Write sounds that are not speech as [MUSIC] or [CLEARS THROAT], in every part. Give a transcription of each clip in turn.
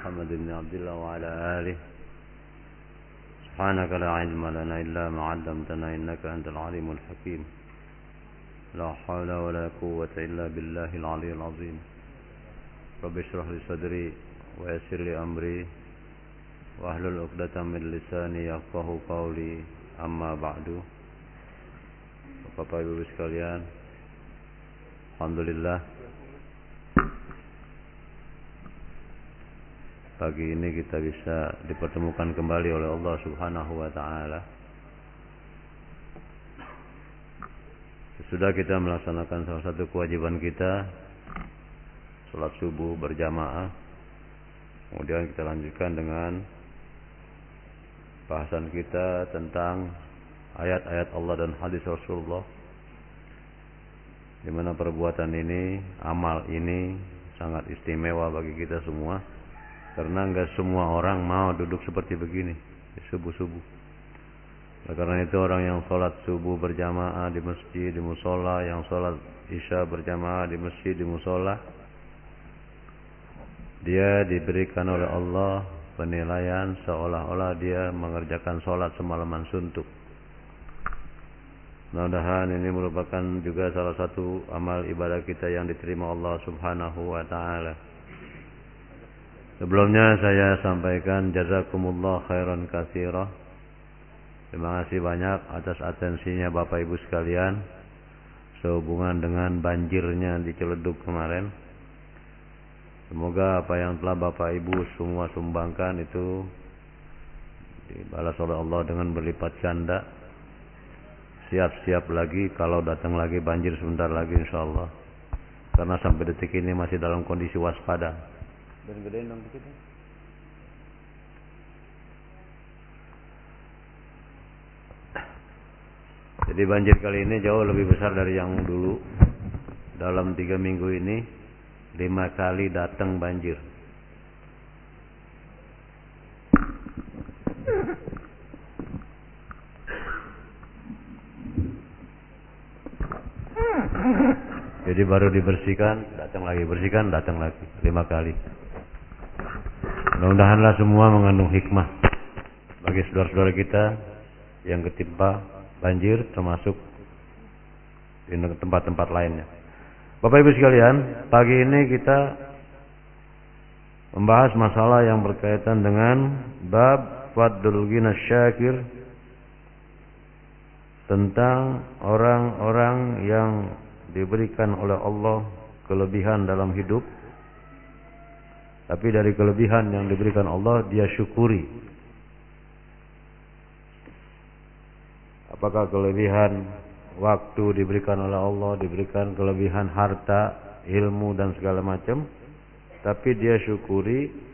محمد بن عبد الله وعلى آله. سبحانك لا علم لنا إلا ما علمتنا إنك أنت العليم الحكيم. لا حول ولا قوة إلا بالله العلي العظيم. رب اشرح لي صدري ويسر لي أمري. واحلل عقدة من لساني يفقه قولي. أما بعد. Bapak Ibu sekalian. Alhamdulillah. Pagi ini kita bisa dipertemukan kembali oleh Allah Subhanahu wa taala. Sudah kita melaksanakan salah satu kewajiban kita Salat subuh berjamaah Kemudian kita lanjutkan dengan Bahasan kita tentang Ayat-ayat Allah dan hadis Rasulullah di mana perbuatan ini, amal ini sangat istimewa bagi kita semua karena enggak semua orang mau duduk seperti begini di subuh-subuh. Nah, karena itu orang yang sholat subuh berjamaah di masjid, di musola, yang sholat isya berjamaah di masjid, di musola, dia diberikan oleh Allah penilaian seolah-olah dia mengerjakan sholat semalaman suntuk. Mudah-mudahan ini merupakan juga salah satu amal ibadah kita yang diterima Allah Subhanahu wa taala. Sebelumnya saya sampaikan jazakumullah khairan katsira. Terima kasih banyak atas atensinya Bapak Ibu sekalian sehubungan dengan banjirnya di Ciledug kemarin. Semoga apa yang telah Bapak Ibu semua sumbangkan itu dibalas oleh Allah dengan berlipat ganda. Siap-siap lagi kalau datang lagi banjir sebentar lagi insya Allah. Karena sampai detik ini masih dalam kondisi waspada. Dan gedein dong dikit ya. Jadi banjir kali ini jauh lebih besar dari yang dulu. Dalam tiga minggu ini lima kali datang banjir. Jadi baru dibersihkan, datang lagi, bersihkan, datang lagi, lima kali. Mudah-mudahanlah semua mengandung hikmah bagi saudara-saudara kita yang ketimpa banjir termasuk di tempat-tempat lainnya. Bapak Ibu sekalian, pagi ini kita membahas masalah yang berkaitan dengan bab fadlul ghina syakir tentang orang-orang yang diberikan oleh Allah kelebihan dalam hidup tapi dari kelebihan yang diberikan Allah dia syukuri. Apakah kelebihan waktu diberikan oleh Allah, diberikan kelebihan harta, ilmu dan segala macam, tapi dia syukuri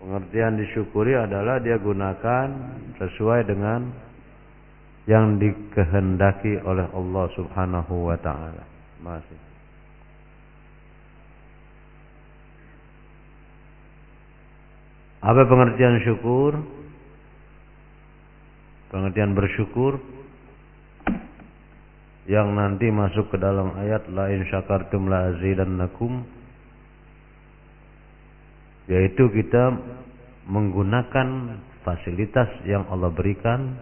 Pengertian disyukuri adalah dia gunakan sesuai dengan yang dikehendaki oleh Allah Subhanahu wa taala. Masih. Apa pengertian syukur? Pengertian bersyukur yang nanti masuk ke dalam ayat la in syakartum la azidannakum yaitu kita menggunakan fasilitas yang Allah berikan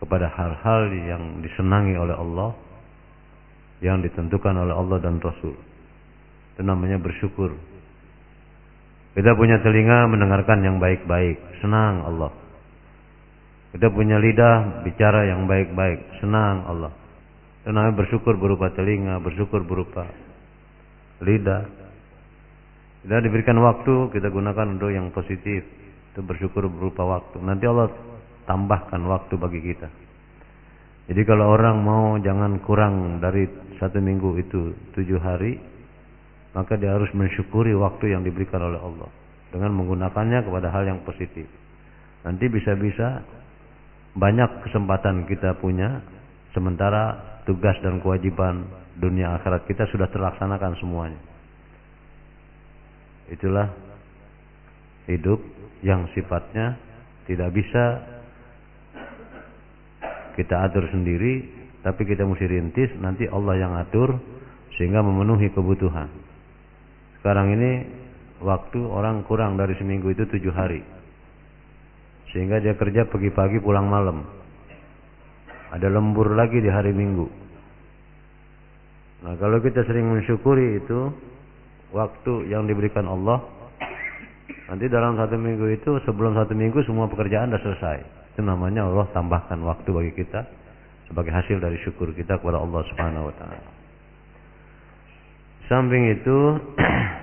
kepada hal-hal yang disenangi oleh Allah yang ditentukan oleh Allah dan Rasul. Itu namanya bersyukur. Kita punya telinga mendengarkan yang baik-baik, senang Allah. Kita punya lidah bicara yang baik-baik, senang Allah. Itu namanya bersyukur berupa telinga, bersyukur berupa lidah. Kita diberikan waktu, kita gunakan untuk yang positif. Itu bersyukur berupa waktu. Nanti Allah tambahkan waktu bagi kita. Jadi kalau orang mau jangan kurang dari satu minggu itu tujuh hari, maka dia harus mensyukuri waktu yang diberikan oleh Allah dengan menggunakannya kepada hal yang positif. Nanti bisa-bisa banyak kesempatan kita punya sementara tugas dan kewajiban dunia akhirat kita sudah terlaksanakan semuanya. Itulah hidup yang sifatnya tidak bisa kita atur sendiri, tapi kita mesti rintis, nanti Allah yang atur sehingga memenuhi kebutuhan. Sekarang ini waktu orang kurang dari seminggu itu tujuh hari. Sehingga dia kerja pagi-pagi pulang malam. Ada lembur lagi di hari minggu. Nah kalau kita sering mensyukuri itu waktu yang diberikan Allah, nanti dalam satu minggu itu sebelum satu minggu semua pekerjaan sudah selesai. Itu namanya Allah tambahkan waktu bagi kita sebagai hasil dari syukur kita kepada Allah Subhanahu wa taala. Samping itu [CLEARS THROAT]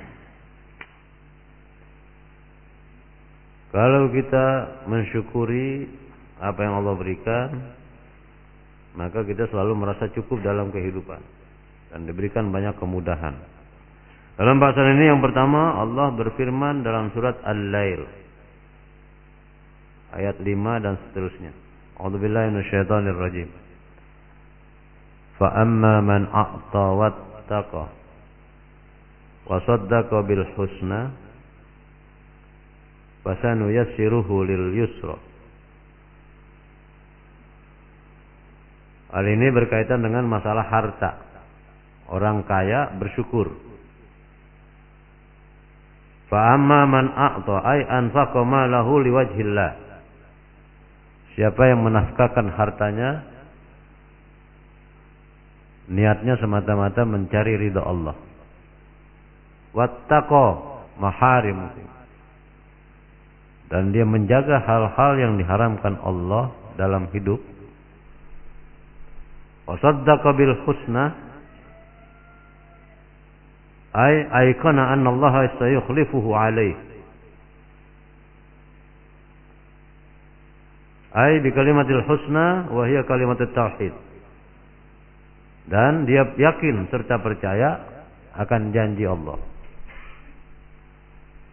Kalau kita mensyukuri apa yang Allah berikan, maka kita selalu merasa cukup dalam kehidupan dan diberikan banyak kemudahan. Dalam bahasa ini yang pertama Allah berfirman dalam surat Al-Lail ayat 5 dan seterusnya. A'udzubillahi minasyaitonir rajim. Fa amma man a'ta wa saddaqa bil husna yassiruhu lil yusra. Hal ini berkaitan dengan masalah harta. Orang kaya bersyukur. Fa amma man a'ta ay anfaqa malahu liwajhillah. Siapa yang menafkahkan hartanya niatnya semata-mata mencari ridha Allah. Wattaqa maharim dan dia menjaga hal-hal yang diharamkan Allah dalam hidup. Wasaddaqa bil husna ay aikana anna Allah sayukhlifuhu alaih. Ay bi kalimatil husna wa hiya kalimatut tauhid. Dan dia yakin serta percaya akan janji Allah.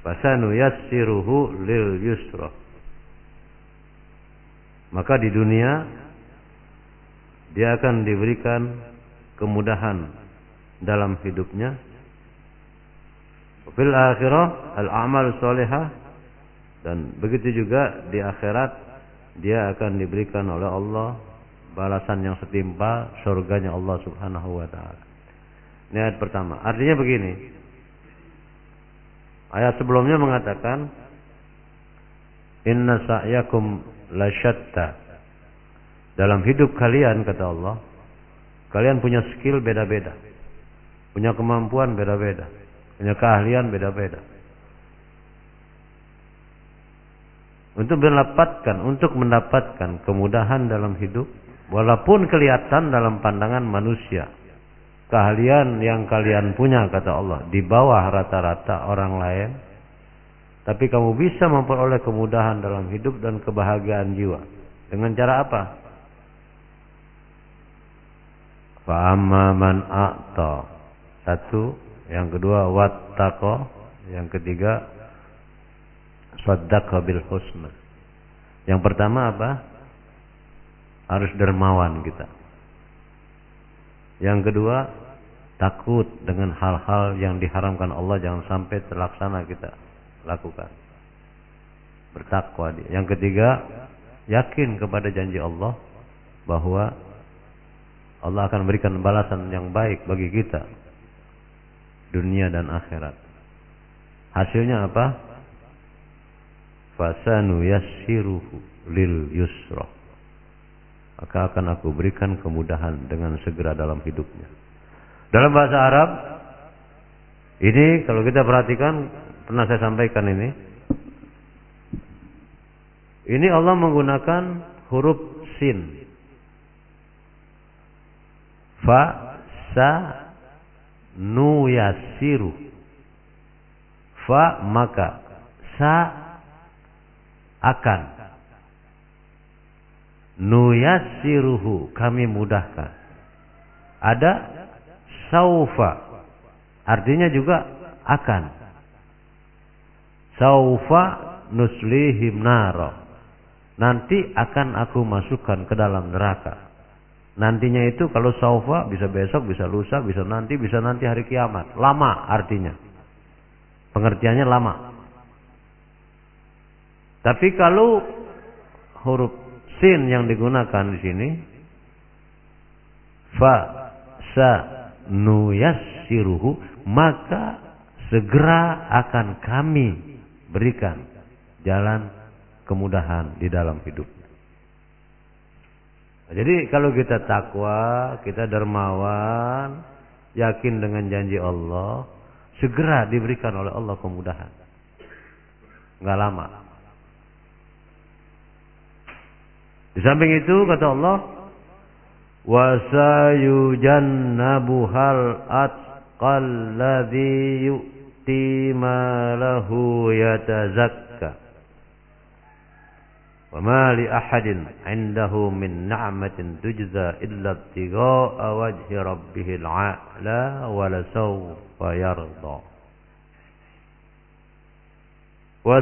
Fasanu yassiruhu lil yusra. Maka di dunia dia akan diberikan kemudahan dalam hidupnya. Fil akhirah al-a'mal salihah dan begitu juga di akhirat dia akan diberikan oleh Allah balasan yang setimpal surganya Allah Subhanahu wa taala. Ini pertama. Artinya begini, Ayat sebelumnya mengatakan Inna sa'yakum lasyatta. Dalam hidup kalian kata Allah, kalian punya skill beda-beda. Punya kemampuan beda-beda. Punya keahlian beda-beda. Untuk mendapatkan, untuk mendapatkan kemudahan dalam hidup, walaupun kelihatan dalam pandangan manusia, keahlian yang kalian punya kata Allah di bawah rata-rata orang lain tapi kamu bisa memperoleh kemudahan dalam hidup dan kebahagiaan jiwa. Dengan cara apa? Fa'amma man a'ta. Satu yang kedua wattaqo yang ketiga saddaqa bil husna. Yang pertama apa? Harus dermawan kita. Yang kedua takut dengan hal-hal yang diharamkan Allah jangan sampai terlaksana kita lakukan. Bertakwa dia. Yang ketiga, yakin kepada janji Allah bahwa Allah akan berikan balasan yang baik bagi kita dunia dan akhirat. Hasilnya apa? Fasanu yassiruhu lil yusra. Maka akan aku berikan kemudahan dengan segera dalam hidupnya. Dalam bahasa Arab ini kalau kita perhatikan pernah saya sampaikan ini. Ini Allah menggunakan huruf sin. Fa sa nu yasiru. Fa maka sa akan nu yasiruhu kami mudahkan. Ada saufa. Artinya juga akan. Saufa nuslihim naro. Nanti akan aku masukkan ke dalam neraka. Nantinya itu kalau saufa bisa besok bisa lusa bisa nanti bisa nanti hari kiamat. Lama artinya. Pengertiannya lama. Tapi kalau huruf sin yang digunakan di sini fa sa nuyassiruhu maka segera akan kami berikan jalan kemudahan di dalam hidup. Jadi kalau kita takwa, kita dermawan, yakin dengan janji Allah, segera diberikan oleh Allah kemudahan. Enggak lama. Di samping itu kata Allah, wa sayujannabuhal atqal ladzi yu'ti malahu yatazakka. Wa ma li ahadin 'indahu min ni'matin tujza illa ibtigha'a wajhi rabbihil 'ala wa la sawfa yarda. Wa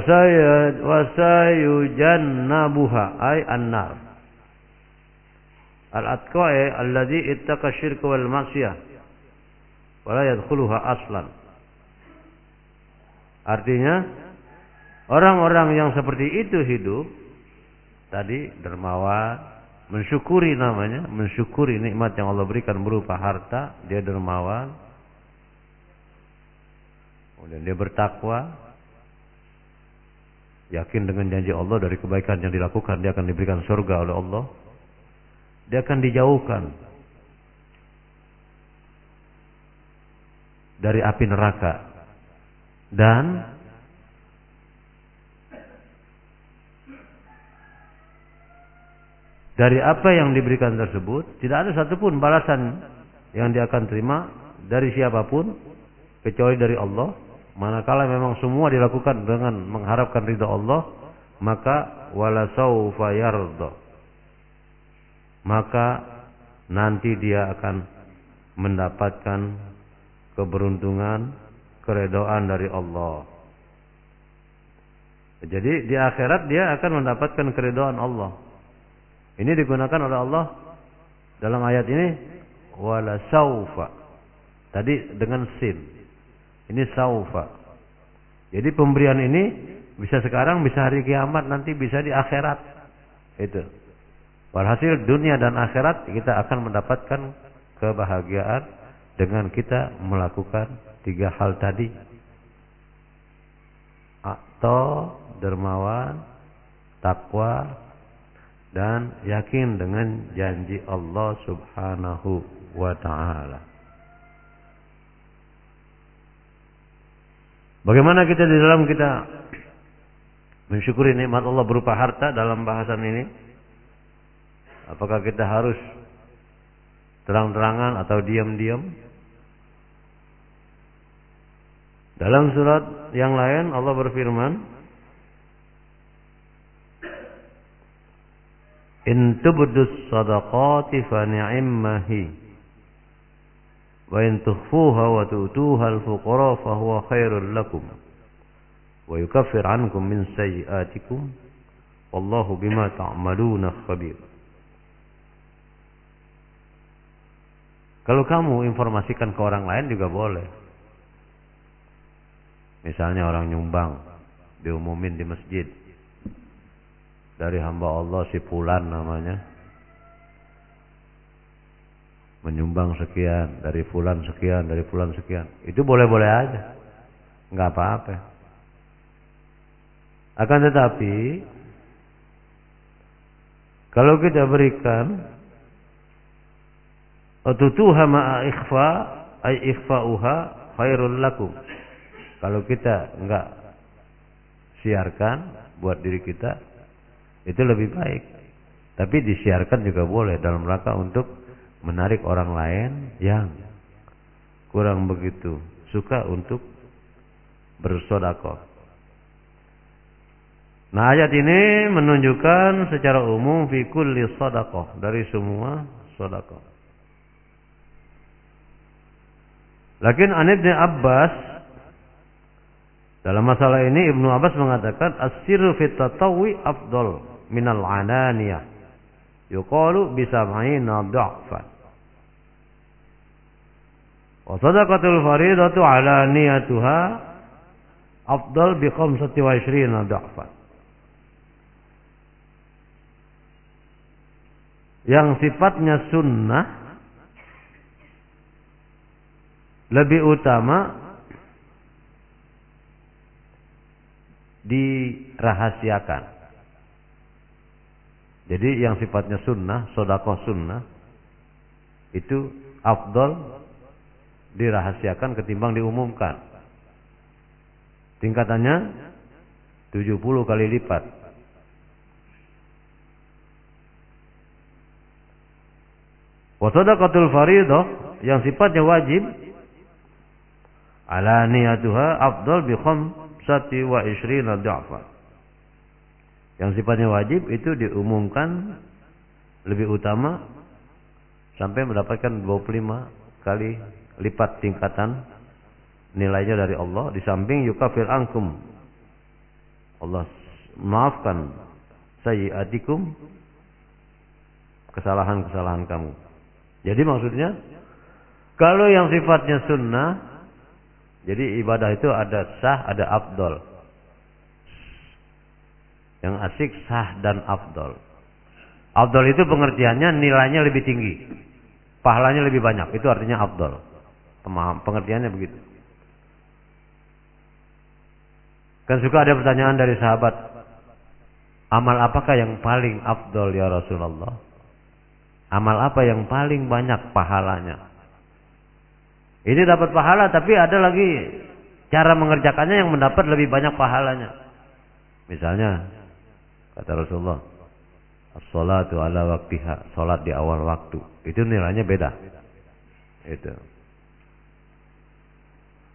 sayujannabuha ay an-nar. Al-atqa'i alladhi ittaqa syirka wal maksiyah wa la yadkhuluha aslan. Artinya orang-orang yang seperti itu hidup tadi dermawan, mensyukuri namanya, mensyukuri nikmat yang Allah berikan berupa harta, dia dermawan. Kemudian dia bertakwa, yakin dengan janji Allah dari kebaikan yang dilakukan dia akan diberikan surga oleh Allah dia akan dijauhkan dari api neraka. Dan dari apa yang diberikan tersebut tidak ada satupun balasan yang dia akan terima dari siapa pun kecuali dari Allah. Manakala memang semua dilakukan dengan mengharapkan ridha Allah maka wala saufa maka nanti dia akan mendapatkan keberuntungan, keredoan dari Allah. Jadi di akhirat dia akan mendapatkan keredoan Allah. Ini digunakan oleh Allah dalam ayat ini wala saufa. Tadi dengan sin. Ini saufa. Jadi pemberian ini bisa sekarang, bisa hari kiamat, nanti bisa di akhirat. Itu. Walhasil dunia dan akhirat kita akan mendapatkan kebahagiaan dengan kita melakukan tiga hal tadi. Atau dermawan, takwa, dan yakin dengan janji Allah subhanahu wa ta'ala. Bagaimana kita di dalam kita mensyukuri nikmat Allah berupa harta dalam bahasan ini? Apakah kita harus terang-terangan atau diam-diam? Dalam surat yang lain Allah berfirman, In tubdus sadaqati fa ni'immahi wa in tukhfuha wa tu'tuha al-fuqara fa huwa khairul lakum wa yukaffir ankum min sayyi'atikum wallahu bima ta'maluna khabir. Kalau kamu informasikan ke orang lain juga boleh. Misalnya orang nyumbang, diumumin di masjid. Dari hamba Allah si Fulan namanya. Menyumbang sekian, dari Fulan sekian, dari Fulan sekian. Itu boleh-boleh aja. Nggak apa-apa. Akan tetapi, kalau kita berikan Tutuha ma'a ikhfa ay ikhfa'uha khairul lakum. Kalau kita enggak siarkan buat diri kita itu lebih baik. Tapi disiarkan juga boleh dalam rangka untuk menarik orang lain yang kurang begitu suka untuk bersodakoh. Nah ayat ini menunjukkan secara umum fi kulli sodakoh dari semua sodakoh. Lakin an Ibnu Abbas dalam masalah ini Ibnu Abbas mengatakan as-sirru fit tatawwi afdal minal ananiyah. Yuqalu bi sab'ina dha'fan. Wa sadaqatul faridatu ala niyatuha afdal bi khamsati wa. Yang sifatnya sunnah lebih utama dirahasiakan. Jadi yang sifatnya sunnah, sodakoh sunnah, itu afdol dirahasiakan ketimbang diumumkan. Tingkatannya 70 kali lipat. Wasadaqatul faridah yang sifatnya wajib ala niyatuha afdal bi khamsati wa ishrina dha'fa. Yang sifatnya wajib itu diumumkan lebih utama sampai mendapatkan 25 kali lipat tingkatan nilainya dari Allah di samping yukafir angkum Allah maafkan sayyiatikum kesalahan-kesalahan kamu. Jadi maksudnya kalau yang sifatnya sunnah jadi ibadah itu ada sah, ada afdol. Yang asik sah dan afdol. Afdol itu pengertiannya nilainya lebih tinggi. Pahalanya lebih banyak. Itu artinya afdol. Pemaham, pengertiannya begitu. Kan suka ada pertanyaan dari sahabat, amal apakah yang paling afdol ya Rasulullah? Amal apa yang paling banyak pahalanya? Ini dapat pahala tapi ada lagi cara mengerjakannya yang mendapat lebih banyak pahalanya. Misalnya kata Rasulullah, "As-salatu ala waktiha", salat di awal waktu. Itu nilainya beda. Itu.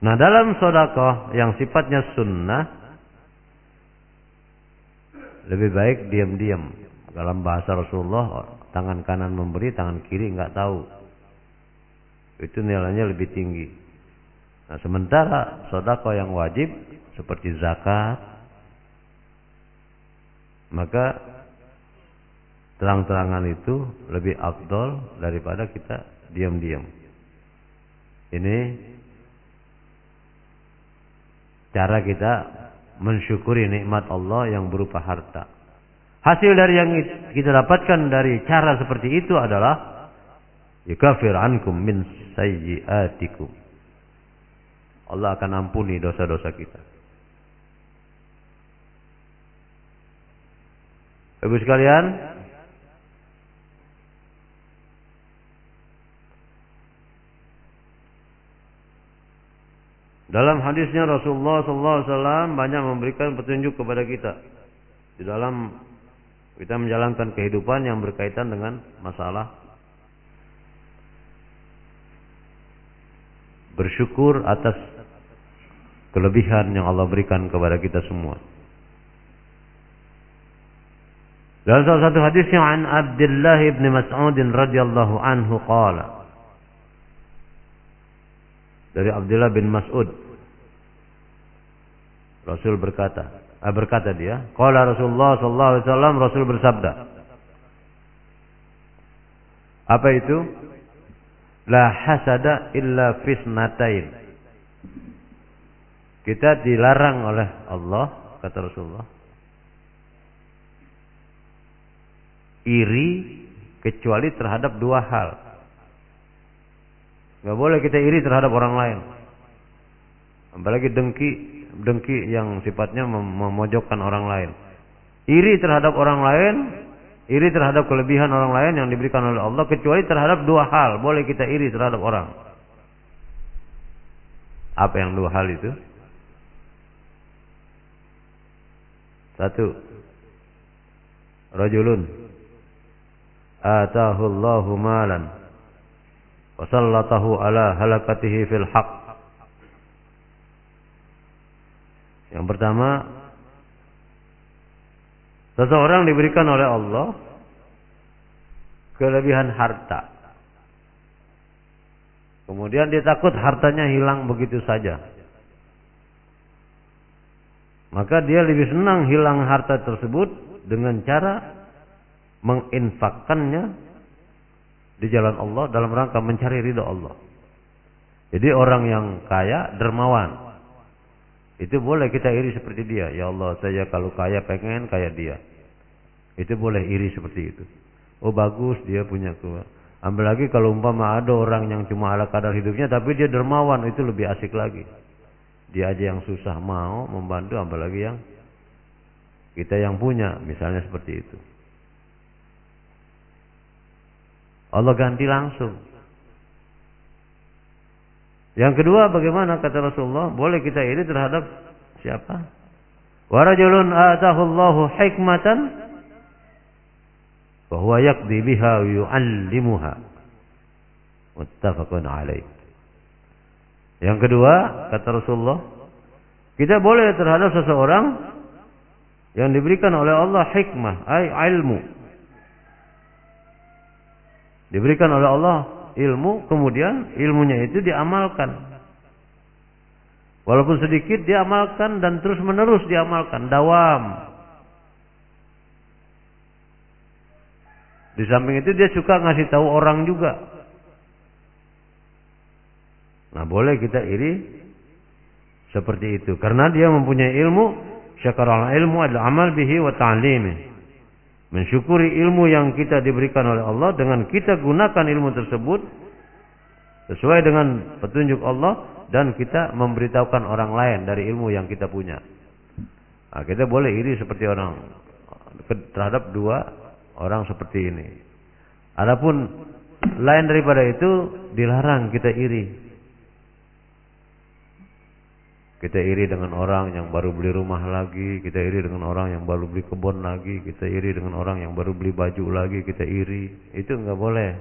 Nah dalam sodakoh yang sifatnya sunnah lebih baik diam-diam. Dalam bahasa Rasulullah tangan kanan memberi, tangan kiri nggak tahu. Itu nilainya lebih tinggi. Nah sementara sodakoh yang wajib seperti zakat, maka terang-terangan itu lebih afdol daripada kita diam-diam. Ini cara kita mensyukuri nikmat Allah yang berupa harta. Hasil dari yang kita dapatkan dari cara seperti itu adalah yukafir ankum min sayyiatikum. Allah akan ampuni dosa-dosa kita. Ibu sekalian, Dalam hadisnya Rasulullah SAW banyak memberikan petunjuk kepada kita di dalam kita menjalankan kehidupan yang berkaitan dengan masalah bersyukur atas kelebihan yang Allah berikan kepada kita semua. Dalam salah satu hadis yang an Abdullah bin Mas'ud radhiyallahu anhu qala dari Abdullah bin Mas'ud. Rasul berkata, ah, berkata dia, qala Rasulullah sallallahu alaihi wasallam Rasul bersabda. Apa itu? La hasada illa fisnatain. Kita dilarang oleh Allah, kata Rasulullah. Iri kecuali terhadap dua hal. Gak boleh kita iri terhadap orang lain. Apalagi dengki, dengki yang sifatnya mem memojokkan orang lain. Iri terhadap orang lain, iri terhadap kelebihan orang lain yang diberikan oleh Allah kecuali terhadap dua hal. Boleh kita iri terhadap orang. Apa yang dua hal itu? Satu. Rajulun atahu Allahu malan wasallatahu ala halakatihi fil haq. Yang pertama, seseorang diberikan oleh Allah kelebihan harta. Kemudian dia takut hartanya hilang begitu saja. Maka dia lebih senang hilang harta tersebut dengan cara menginfakkannya di jalan Allah dalam rangka mencari ridho Allah. Jadi orang yang kaya dermawan. Itu boleh kita iri seperti dia. Ya Allah, saya kalau kaya pengen kaya dia. Itu boleh iri seperti itu. Oh bagus dia punya kuat. Ambil lagi kalau umpama ada orang yang cuma ala kadar hidupnya tapi dia dermawan itu lebih asik lagi. Dia aja yang susah mau membantu ambil lagi yang kita yang punya, misalnya seperti itu. Allah ganti langsung. Yang kedua bagaimana kata Rasulullah? Boleh kita iri terhadap siapa? Warajulun atahullahu hikmatan bahwa yaqdi biha yu'allimuha. Muttafaqun alaih. Yang kedua, kata Rasulullah, kita boleh terhadap seseorang yang diberikan oleh Allah hikmah, ay ilmu. Diberikan oleh Allah ilmu, kemudian ilmunya itu diamalkan. Walaupun sedikit diamalkan dan terus menerus diamalkan, dawam. Di samping itu dia suka ngasih tahu orang juga. Nah, boleh kita iri seperti itu karena dia mempunyai ilmu syakar ilmu adalah amal bihi wa ta'limi. Mensyukuri ilmu yang kita diberikan oleh Allah dengan kita gunakan ilmu tersebut sesuai dengan petunjuk Allah dan kita memberitahukan orang lain dari ilmu yang kita punya. Nah, kita boleh iri seperti orang terhadap dua orang seperti ini. Adapun lain daripada itu dilarang kita iri. Kita iri dengan orang yang baru beli rumah lagi, kita iri dengan orang yang baru beli kebun lagi, kita iri dengan orang yang baru beli baju lagi, kita iri. Itu enggak boleh.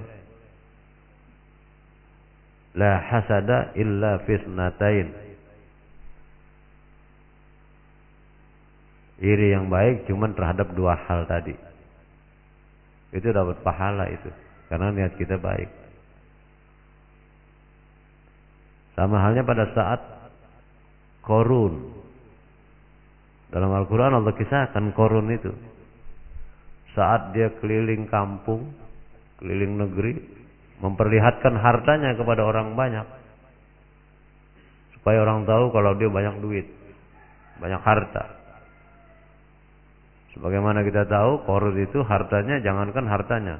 La hasada illa fisnatain. Iri yang baik cuman terhadap dua hal tadi itu dapat pahala itu karena niat kita baik. Sama halnya pada saat korun. Dalam Al-Quran Allah kisahkan korun itu. Saat dia keliling kampung, keliling negeri, memperlihatkan hartanya kepada orang banyak. Supaya orang tahu kalau dia banyak duit, banyak harta. Sebagaimana kita tahu, korun itu hartanya jangankan hartanya.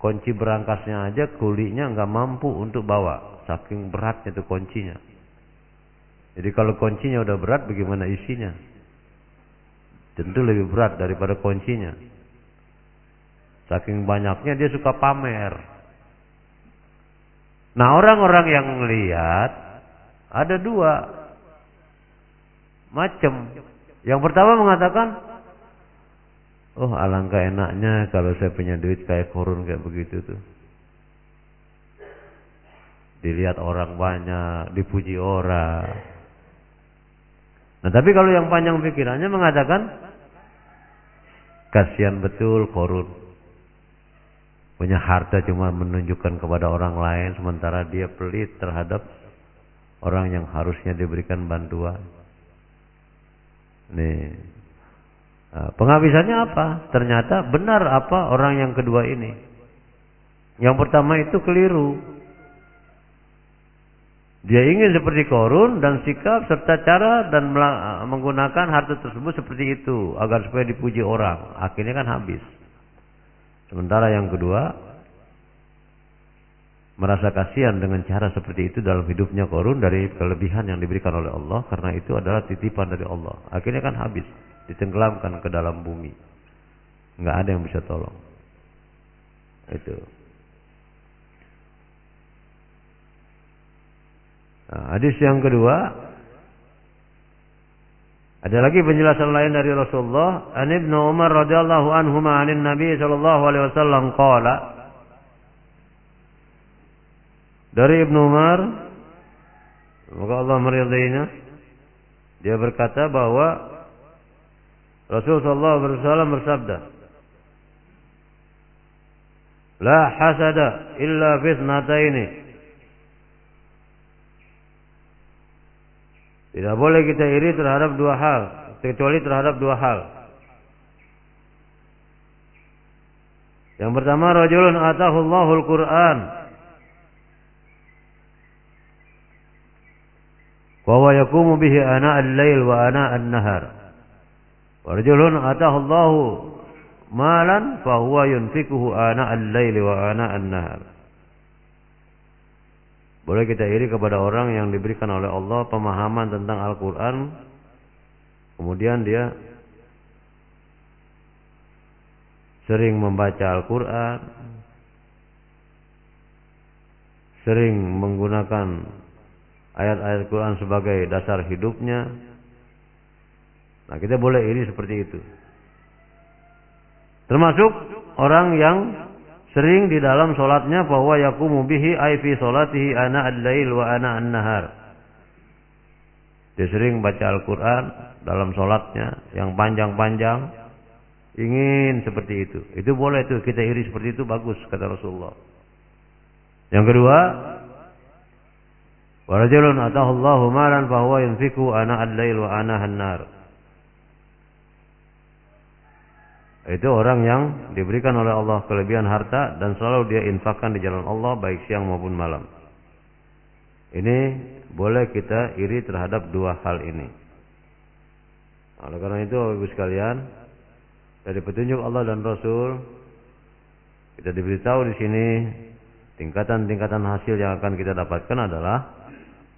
Kunci berangkasnya aja kulinya nggak mampu untuk bawa. Saking beratnya itu kuncinya. Jadi kalau kuncinya udah berat, bagaimana isinya? Tentu lebih berat daripada kuncinya. Saking banyaknya dia suka pamer. Nah orang-orang yang melihat ada dua macam. Yang pertama mengatakan Oh alangkah enaknya kalau saya punya duit kayak korun kayak begitu tuh. Dilihat orang banyak, dipuji orang. Nah tapi kalau yang panjang pikirannya mengatakan kasihan betul korun. Punya harta cuma menunjukkan kepada orang lain sementara dia pelit terhadap orang yang harusnya diberikan bantuan. Nih, Nah, penghabisannya apa? Ternyata benar apa orang yang kedua ini. Yang pertama itu keliru. Dia ingin seperti korun dan sikap serta cara dan menggunakan harta tersebut seperti itu agar supaya dipuji orang. Akhirnya kan habis. Sementara yang kedua merasa kasihan dengan cara seperti itu dalam hidupnya korun dari kelebihan yang diberikan oleh Allah karena itu adalah titipan dari Allah. Akhirnya kan habis ditenggelamkan ke dalam bumi. Nggak ada yang bisa tolong. Itu. Nah, hadis yang kedua ada lagi penjelasan lain dari Rasulullah. An Ibnu Umar radhiyallahu anhu anin Nabi sallallahu alaihi wasallam qala Dari Ibnu Umar semoga Allah meridainya dia berkata bahwa Rasulullah SAW bersabda, La hasada illa fitnataini. Tidak boleh kita iri terhadap dua hal, kecuali terhadap dua hal. Yang pertama, rajulun atahullahul Qur'an. Wa huwa yakumu bihi ana al-lail wa ana an-nahar. Warjulun atahullahu malan fahuwa yunfikuhu ana al-laili wa ana an-nahar. Boleh kita iri kepada orang yang diberikan oleh Allah pemahaman tentang Al-Quran. Kemudian dia sering membaca Al-Quran. Sering menggunakan ayat-ayat Quran sebagai dasar hidupnya. Nah kita boleh iri seperti itu. Termasuk orang yang sering di dalam solatnya bahwa yakumu bihi ay fi solatihi ana al-lail wa ana an-nahar. Dia sering baca Al-Quran dalam solatnya yang panjang-panjang. Ingin seperti itu. Itu boleh itu kita iri seperti itu bagus kata Rasulullah. Yang kedua, Warajulun atahu Allahu malan bahwa yunfiku ana al-lail wa ana an-nar. Itu orang yang diberikan oleh Allah kelebihan harta dan selalu dia infakkan di jalan Allah baik siang maupun malam. Ini boleh kita iri terhadap dua hal ini. Oleh karena itu, Ibu sekalian, dari petunjuk Allah dan Rasul, kita diberitahu di sini tingkatan-tingkatan hasil yang akan kita dapatkan adalah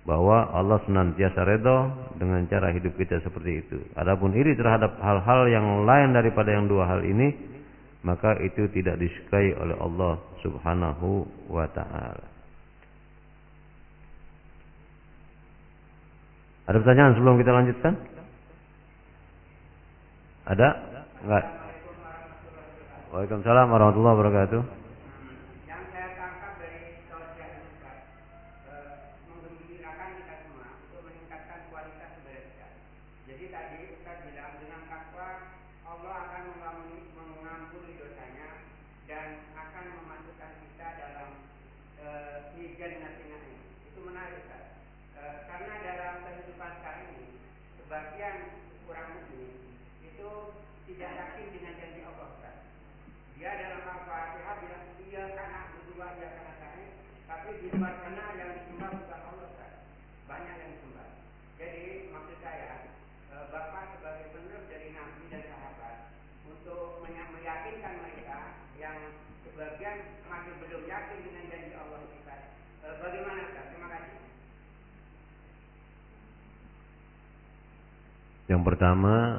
bahwa Allah senantiasa redha dengan cara hidup kita seperti itu. Adapun iri terhadap hal-hal yang lain daripada yang dua hal ini, maka itu tidak disukai oleh Allah Subhanahu wa taala. Ada pertanyaan sebelum kita lanjutkan? Ada? Enggak. Waalaikumsalam warahmatullahi wabarakatuh. Yang pertama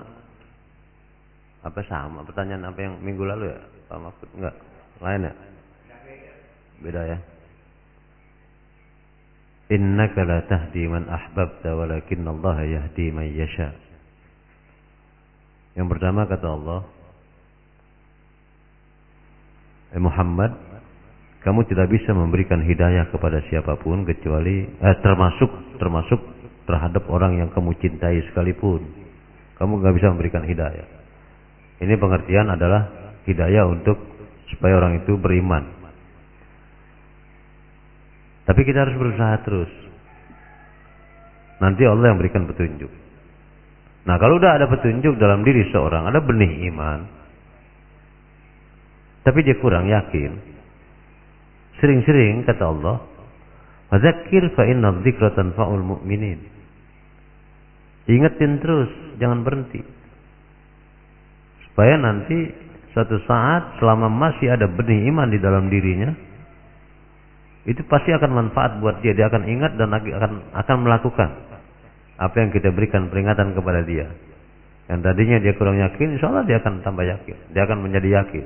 apa sama? Pertanyaan apa yang minggu lalu ya? Pak Mahfud enggak. Lain ya? Beda ya? Innaka la tahdi man ahbabta walakin Allah yahdi man yasha. Yang pertama kata Allah eh Muhammad kamu tidak bisa memberikan hidayah kepada siapa pun kecuali eh, termasuk termasuk terhadap orang yang kamu cintai sekalipun kamu nggak bisa memberikan hidayah. Ini pengertian adalah hidayah untuk supaya orang itu beriman. Tapi kita harus berusaha terus. Nanti Allah yang berikan petunjuk. Nah kalau udah ada petunjuk dalam diri seorang, ada benih iman. Tapi dia kurang yakin. Sering-sering kata Allah, Fadzakir fa inna tanfa'ul mu'minin. Ingetin terus, jangan berhenti. Supaya nanti suatu saat selama masih ada benih iman di dalam dirinya, itu pasti akan manfaat buat dia. Dia akan ingat dan akan akan melakukan apa yang kita berikan peringatan kepada dia. Yang tadinya dia kurang yakin, insya Allah dia akan tambah yakin. Dia akan menjadi yakin.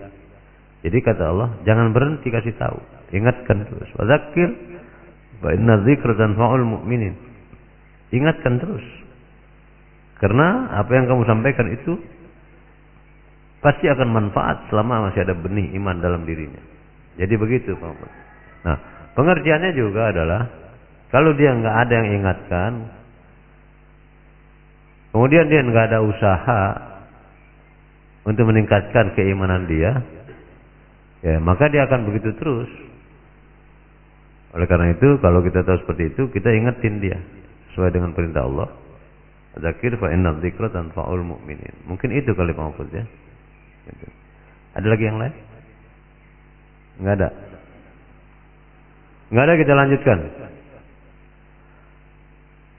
Jadi kata Allah, jangan berhenti kasih tahu. Ingatkan terus. Wazakir, wa inna dzikra tanfa'ul mu'minin. Ingatkan terus. Karena apa yang kamu sampaikan itu pasti akan manfaat selama masih ada benih iman dalam dirinya. Jadi begitu Pak Nah, pengertiannya juga adalah kalau dia nggak ada yang ingatkan, kemudian dia nggak ada usaha untuk meningkatkan keimanan dia, ya maka dia akan begitu terus. Oleh karena itu, kalau kita tahu seperti itu, kita ingetin dia sesuai dengan perintah Allah. Zakir fa inna dzikra tanfa'ul mu'minin. Mungkin itu kali Pak ya. Gitu. Ada lagi yang lain? Enggak ada. Enggak ada kita lanjutkan.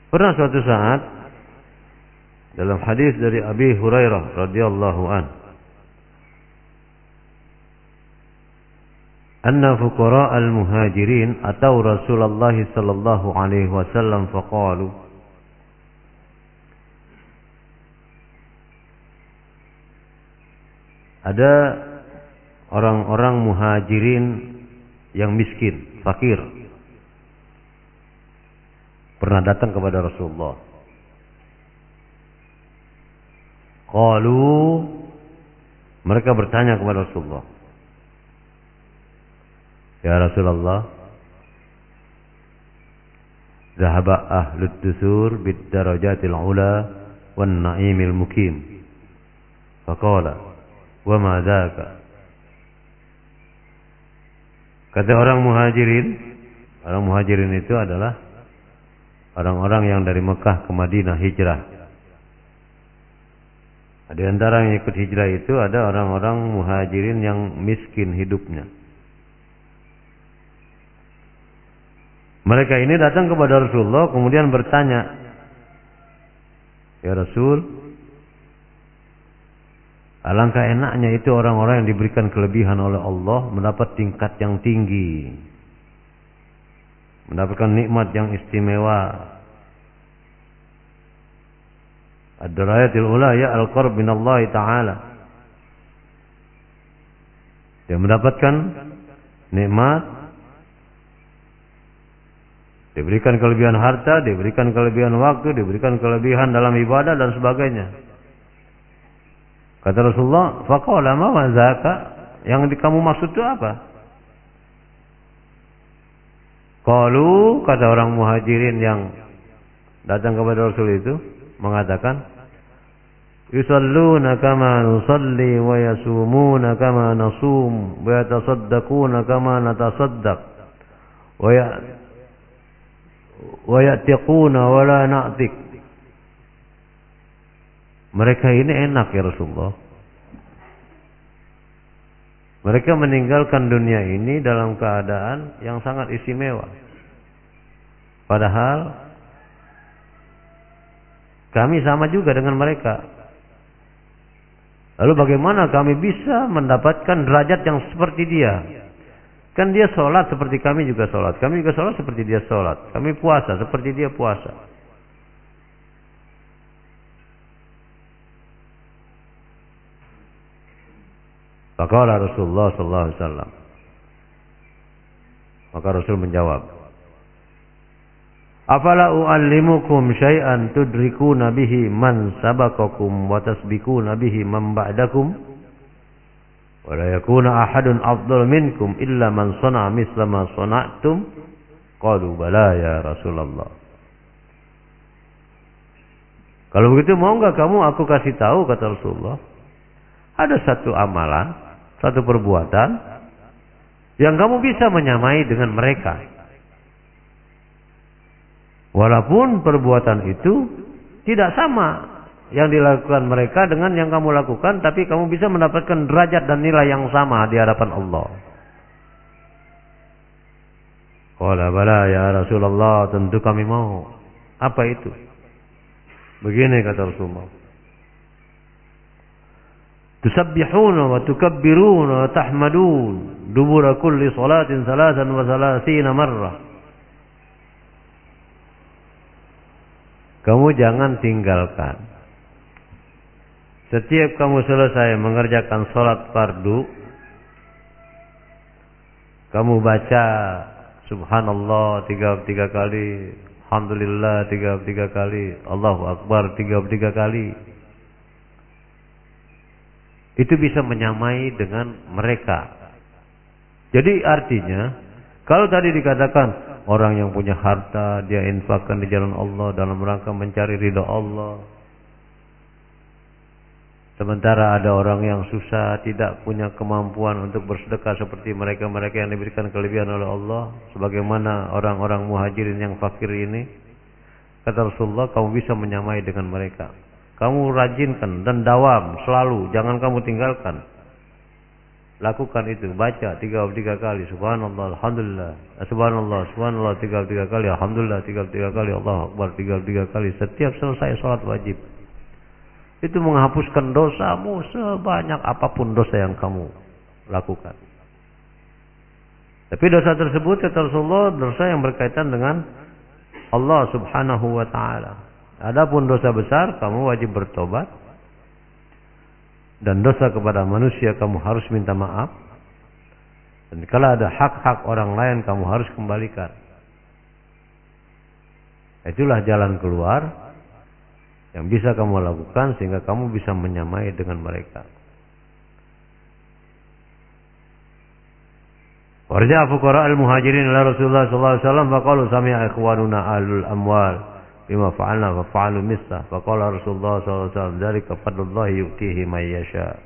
Pernah suatu saat dalam hadis dari Abi Hurairah radhiyallahu an anna fuqara al-muhajirin atau Rasulullah sallallahu alaihi wasallam faqalu Ada orang-orang muhajirin yang miskin, fakir. Pernah datang kepada Rasulullah. Qalu mereka bertanya kepada Rasulullah. Ya Rasulullah, Zahaba ahlud dusur bid darajatil ula wan na'imil mukim. Faqala wa ma Kata orang muhajirin, orang muhajirin itu adalah orang-orang yang dari Mekah ke Madinah hijrah. Di antara yang ikut hijrah itu ada orang-orang muhajirin yang miskin hidupnya. Mereka ini datang kepada Rasulullah kemudian bertanya, "Ya Rasul, Alangkah enaknya itu orang-orang yang diberikan kelebihan oleh Allah mendapat tingkat yang tinggi. Mendapatkan nikmat yang istimewa. Ad-darayatil ula ya al-qarb min Allah Ta'ala. Dia mendapatkan nikmat diberikan kelebihan harta, diberikan kelebihan waktu, diberikan kelebihan dalam ibadah dan sebagainya. Kata Rasulullah, faqala ma wa zaka? Yang kamu maksud itu apa? Qalu kata orang muhajirin yang datang kepada Rasul itu mengatakan yusalluna kama nusalli wa yasumuna kama nasum wa yatasaddaquna kama natasaddaq wa ya wa yatiquna wa la na'tik mereka ini enak ya Rasulullah. Mereka meninggalkan dunia ini dalam keadaan yang sangat istimewa. Padahal kami sama juga dengan mereka. Lalu bagaimana kami bisa mendapatkan derajat yang seperti dia? Kan dia sholat seperti kami juga sholat. Kami juga sholat seperti dia sholat. Kami puasa seperti dia puasa. Faqala Rasulullah sallallahu alaihi wasallam. Maka Rasul menjawab, Afala u'allimukum syai'an tudrikuna bihi man sabaqakum wa tasbikuna bihi man ba'dakum? Wa la yakuna ahadun afdal minkum illa man sana'a misla ma sana'tum? Qalu bala ya Rasulullah. Kalau begitu mau enggak kamu aku kasih tahu kata Rasulullah. Ada satu amalan satu perbuatan yang kamu bisa menyamai dengan mereka. Walaupun perbuatan itu tidak sama yang dilakukan mereka dengan yang kamu lakukan, tapi kamu bisa mendapatkan derajat dan nilai yang sama di hadapan Allah. Qala bala ya Rasulullah, tentu kami mau. Apa itu? Begini kata Rasulullah. تسبحون وتكبرون وتحمدون دبر كل صلاة ثلاثا وثلاثين مرة Kamu jangan tinggalkan. Setiap kamu selesai mengerjakan sholat fardu, kamu baca Subhanallah tiga tiga kali, Alhamdulillah tiga tiga kali, Allahu Akbar tiga tiga kali itu bisa menyamai dengan mereka. Jadi artinya, kalau tadi dikatakan orang yang punya harta dia infakkan di jalan Allah dalam rangka mencari ridho Allah. Sementara ada orang yang susah tidak punya kemampuan untuk bersedekah seperti mereka-mereka yang diberikan kelebihan oleh Allah. Sebagaimana orang-orang muhajirin yang fakir ini. Kata Rasulullah, kamu bisa menyamai dengan mereka. Kamu rajinkan dan dawam selalu, jangan kamu tinggalkan. Lakukan itu, baca tiga tiga kali, subhanallah, alhamdulillah, subhanallah, subhanallah tiga tiga kali, alhamdulillah tiga tiga kali, Allah akbar tiga tiga kali. Setiap selesai sholat wajib. Itu menghapuskan dosamu sebanyak apa pun dosa yang kamu lakukan. Tapi dosa tersebut kata Rasulullah dosa yang berkaitan dengan Allah Subhanahu wa taala. Adapun dosa besar kamu wajib bertobat dan dosa kepada manusia kamu harus minta maaf. Dan kalau ada hak-hak orang lain kamu harus kembalikan. Itulah jalan keluar yang bisa kamu lakukan sehingga kamu bisa menyamai dengan mereka. Warja fuqara al-muhajirin ila Rasulullah sallallahu alaihi wasallam faqalu sami'a ikhwanuna ahlul amwal bima fa'alna fa fa'alu faqala Rasulullah sallallahu alaihi wasallam fadlullah yu'tihi may yasha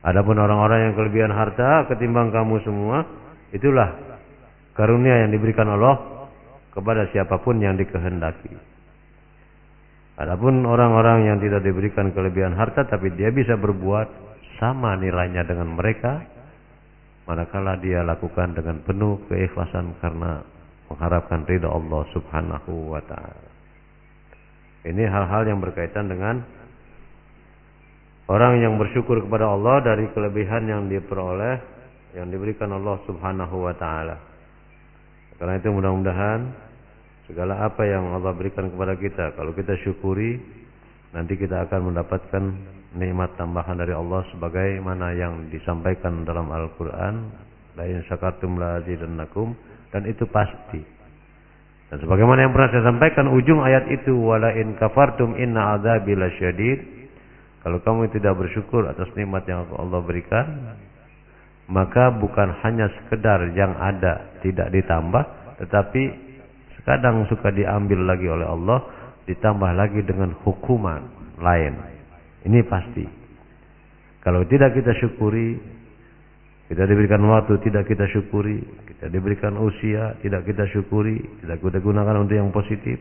Adapun orang-orang yang kelebihan harta ketimbang kamu semua itulah karunia yang diberikan Allah kepada siapa pun yang dikehendaki. Adapun orang-orang yang tidak diberikan kelebihan harta tapi dia bisa berbuat sama nilainya dengan mereka manakala dia lakukan dengan penuh keikhlasan karena mengharapkan ridha Allah Subhanahu wa taala. Ini hal-hal yang berkaitan dengan orang yang bersyukur kepada Allah dari kelebihan yang diperoleh yang diberikan Allah Subhanahu wa taala. Karena itu mudah-mudahan segala apa yang Allah berikan kepada kita kalau kita syukuri nanti kita akan mendapatkan nikmat tambahan dari Allah sebagaimana yang disampaikan dalam Al-Qur'an la in syakartum la azidannakum dan itu pasti. Dan sebagaimana yang pernah saya sampaikan ujung ayat itu wala in kafartum inna adzabi lasyadid. Kalau kamu tidak bersyukur atas nikmat yang Allah berikan maka bukan hanya sekedar yang ada tidak ditambah tetapi kadang suka diambil lagi oleh Allah ditambah lagi dengan hukuman lain. Ini pasti. Kalau tidak kita syukuri, kita diberikan waktu, tidak kita syukuri, kita diberikan usia, tidak kita syukuri, tidak kita gunakan untuk yang positif.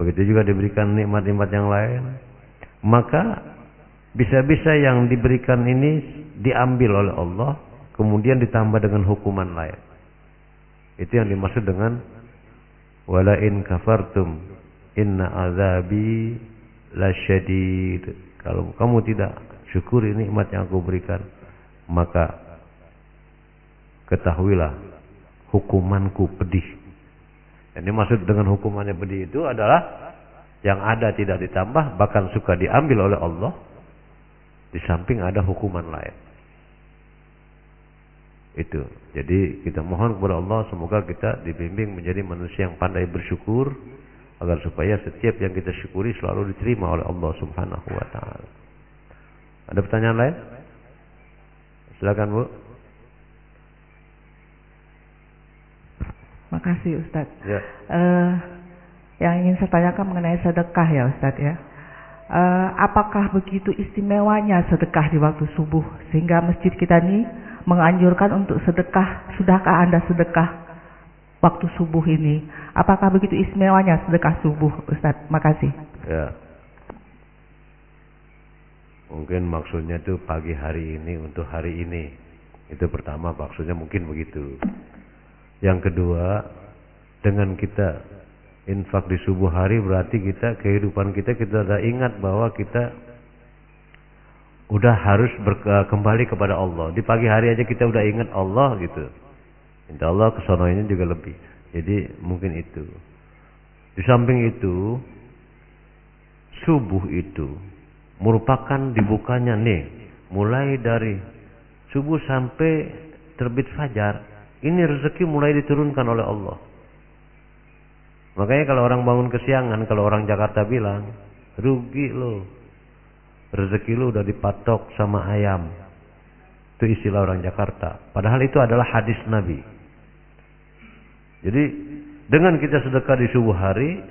Begitu juga diberikan nikmat-nikmat yang lain. Maka bisa-bisa yang diberikan ini diambil oleh Allah, kemudian ditambah dengan hukuman lain. Itu yang dimaksud dengan wala in kafartum inna azabi lasyadid. Kalau kamu tidak syukuri nikmat yang aku berikan, maka ketahuilah hukumanku pedih. Yang dimaksud dengan hukumannya pedih itu adalah yang ada tidak ditambah, bahkan suka diambil oleh Allah. Di samping ada hukuman lain. Itu. Jadi kita mohon kepada Allah semoga kita dibimbing menjadi manusia yang pandai bersyukur agar supaya setiap yang kita syukuri selalu diterima oleh Allah Subhanahu wa taala. Ada pertanyaan lain? Silakan Bu. Makasih Ustaz. Ya. Uh, yang ingin saya tanyakan mengenai sedekah ya Ustaz ya. Uh, apakah begitu istimewanya sedekah di waktu subuh sehingga masjid kita ini menganjurkan untuk sedekah? Sudahkah Anda sedekah waktu subuh ini. Apakah begitu istimewanya sedekah subuh, Ustaz? Makasih. Ya. Mungkin maksudnya itu pagi hari ini untuk hari ini. Itu pertama maksudnya mungkin begitu. Yang kedua, dengan kita infak di subuh hari berarti kita kehidupan kita kita sudah ingat bahwa kita udah harus kembali kepada Allah. Di pagi hari aja kita udah ingat Allah gitu. Insya Allah ini juga lebih. Jadi mungkin itu. Di samping itu, subuh itu merupakan dibukanya nih, mulai dari subuh sampai terbit fajar. Ini rezeki mulai diturunkan oleh Allah. Makanya kalau orang bangun kesiangan, kalau orang Jakarta bilang, rugi lo. Rezeki lo udah dipatok sama ayam. Itu istilah orang Jakarta. Padahal itu adalah hadis Nabi. Jadi dengan kita sedekah di subuh hari,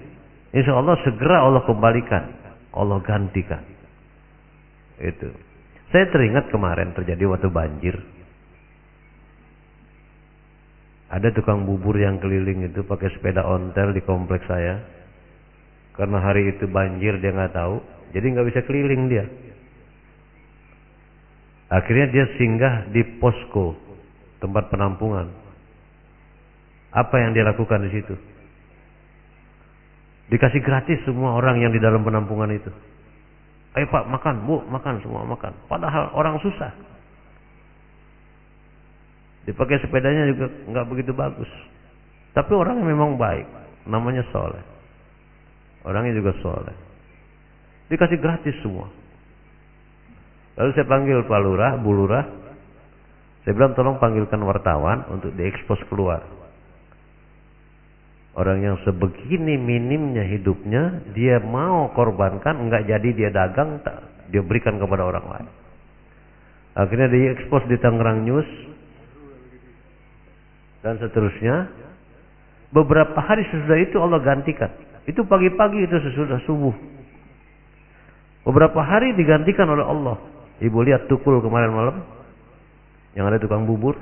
insya Allah segera Allah kembalikan, Allah gantikan. Itu. Saya teringat kemarin terjadi waktu banjir. Ada tukang bubur yang keliling itu pakai sepeda ontel di kompleks saya. Karena hari itu banjir dia nggak tahu, jadi nggak bisa keliling dia. Akhirnya dia singgah di posko tempat penampungan apa yang dia lakukan di situ? Dikasih gratis semua orang yang di dalam penampungan itu. Ayo Pak makan, Bu makan semua makan. Padahal orang susah. Dipakai sepedanya juga nggak begitu bagus. Tapi orangnya memang baik, namanya soleh. Orangnya juga soleh. Dikasih gratis semua. Lalu saya panggil Pak Lurah, Bu Lurah. Saya bilang tolong panggilkan wartawan untuk diekspos keluar. Orang yang sebegini minimnya hidupnya, dia mau korbankan, enggak jadi dia dagang, dia berikan kepada orang lain. Akhirnya diekspos di Tangerang News, dan seterusnya. Beberapa hari sesudah itu Allah gantikan. Itu pagi-pagi itu sesudah subuh. Beberapa hari digantikan oleh Allah. Ibu lihat tukul kemarin malam. Yang ada tukang bubur.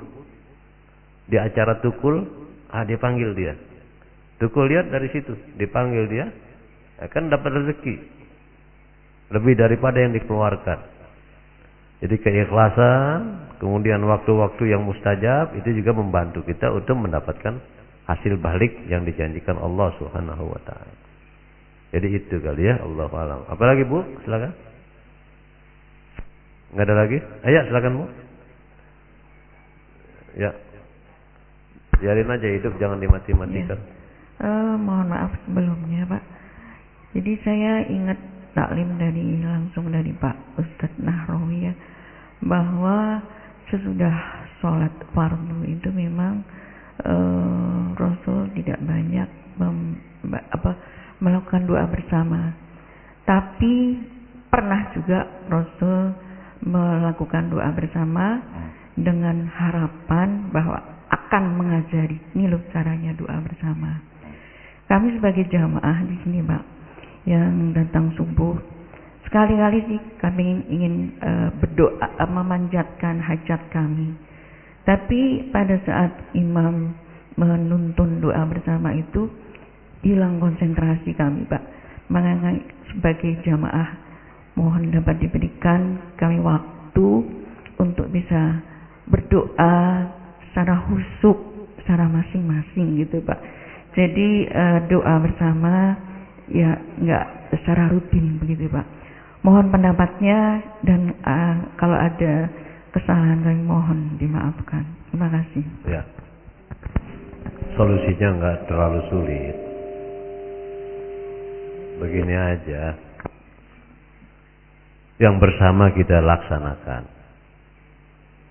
Di acara tukul. Ah dia panggil dia. Tukul lihat dari situ. Dipanggil dia. Akan dapat rezeki. Lebih daripada yang dikeluarkan. Jadi keikhlasan, kemudian waktu-waktu yang mustajab itu juga membantu kita untuk mendapatkan hasil balik yang dijanjikan Allah Subhanahu wa taala. Jadi itu kali ya Allah alam. Apalagi Bu? Silakan. Enggak ada lagi? Ayo silakan Bu. Ya. Biarin aja hidup jangan dimati-matikan. Ya. Uh, mohon maaf sebelumnya, Pak. Jadi saya ingat taklim dari langsung dari Pak Ustadz Nahrawi ya bahwa sesudah sholat fardu itu memang uh, Rasul tidak banyak mem, apa, melakukan doa bersama. Tapi pernah juga Rasul melakukan doa bersama dengan harapan bahwa akan mengajari ini loh caranya doa bersama. Kami sebagai jamaah di sini, Pak, yang datang subuh sekali-kali sih kami ingin, uh, berdoa uh, memanjatkan hajat kami tapi pada saat imam menuntun doa bersama itu hilang konsentrasi kami Pak. Makanya sebagai jamaah mohon dapat diberikan kami waktu untuk bisa berdoa secara husuk secara masing-masing gitu Pak. Jadi uh, doa bersama ya nggak secara rutin begitu Pak. Mohon pendapatnya dan uh, kalau ada kesalahan kami mohon dimaafkan. Terima kasih. Ya. Solusinya nggak terlalu sulit. Begini aja. Yang bersama kita laksanakan.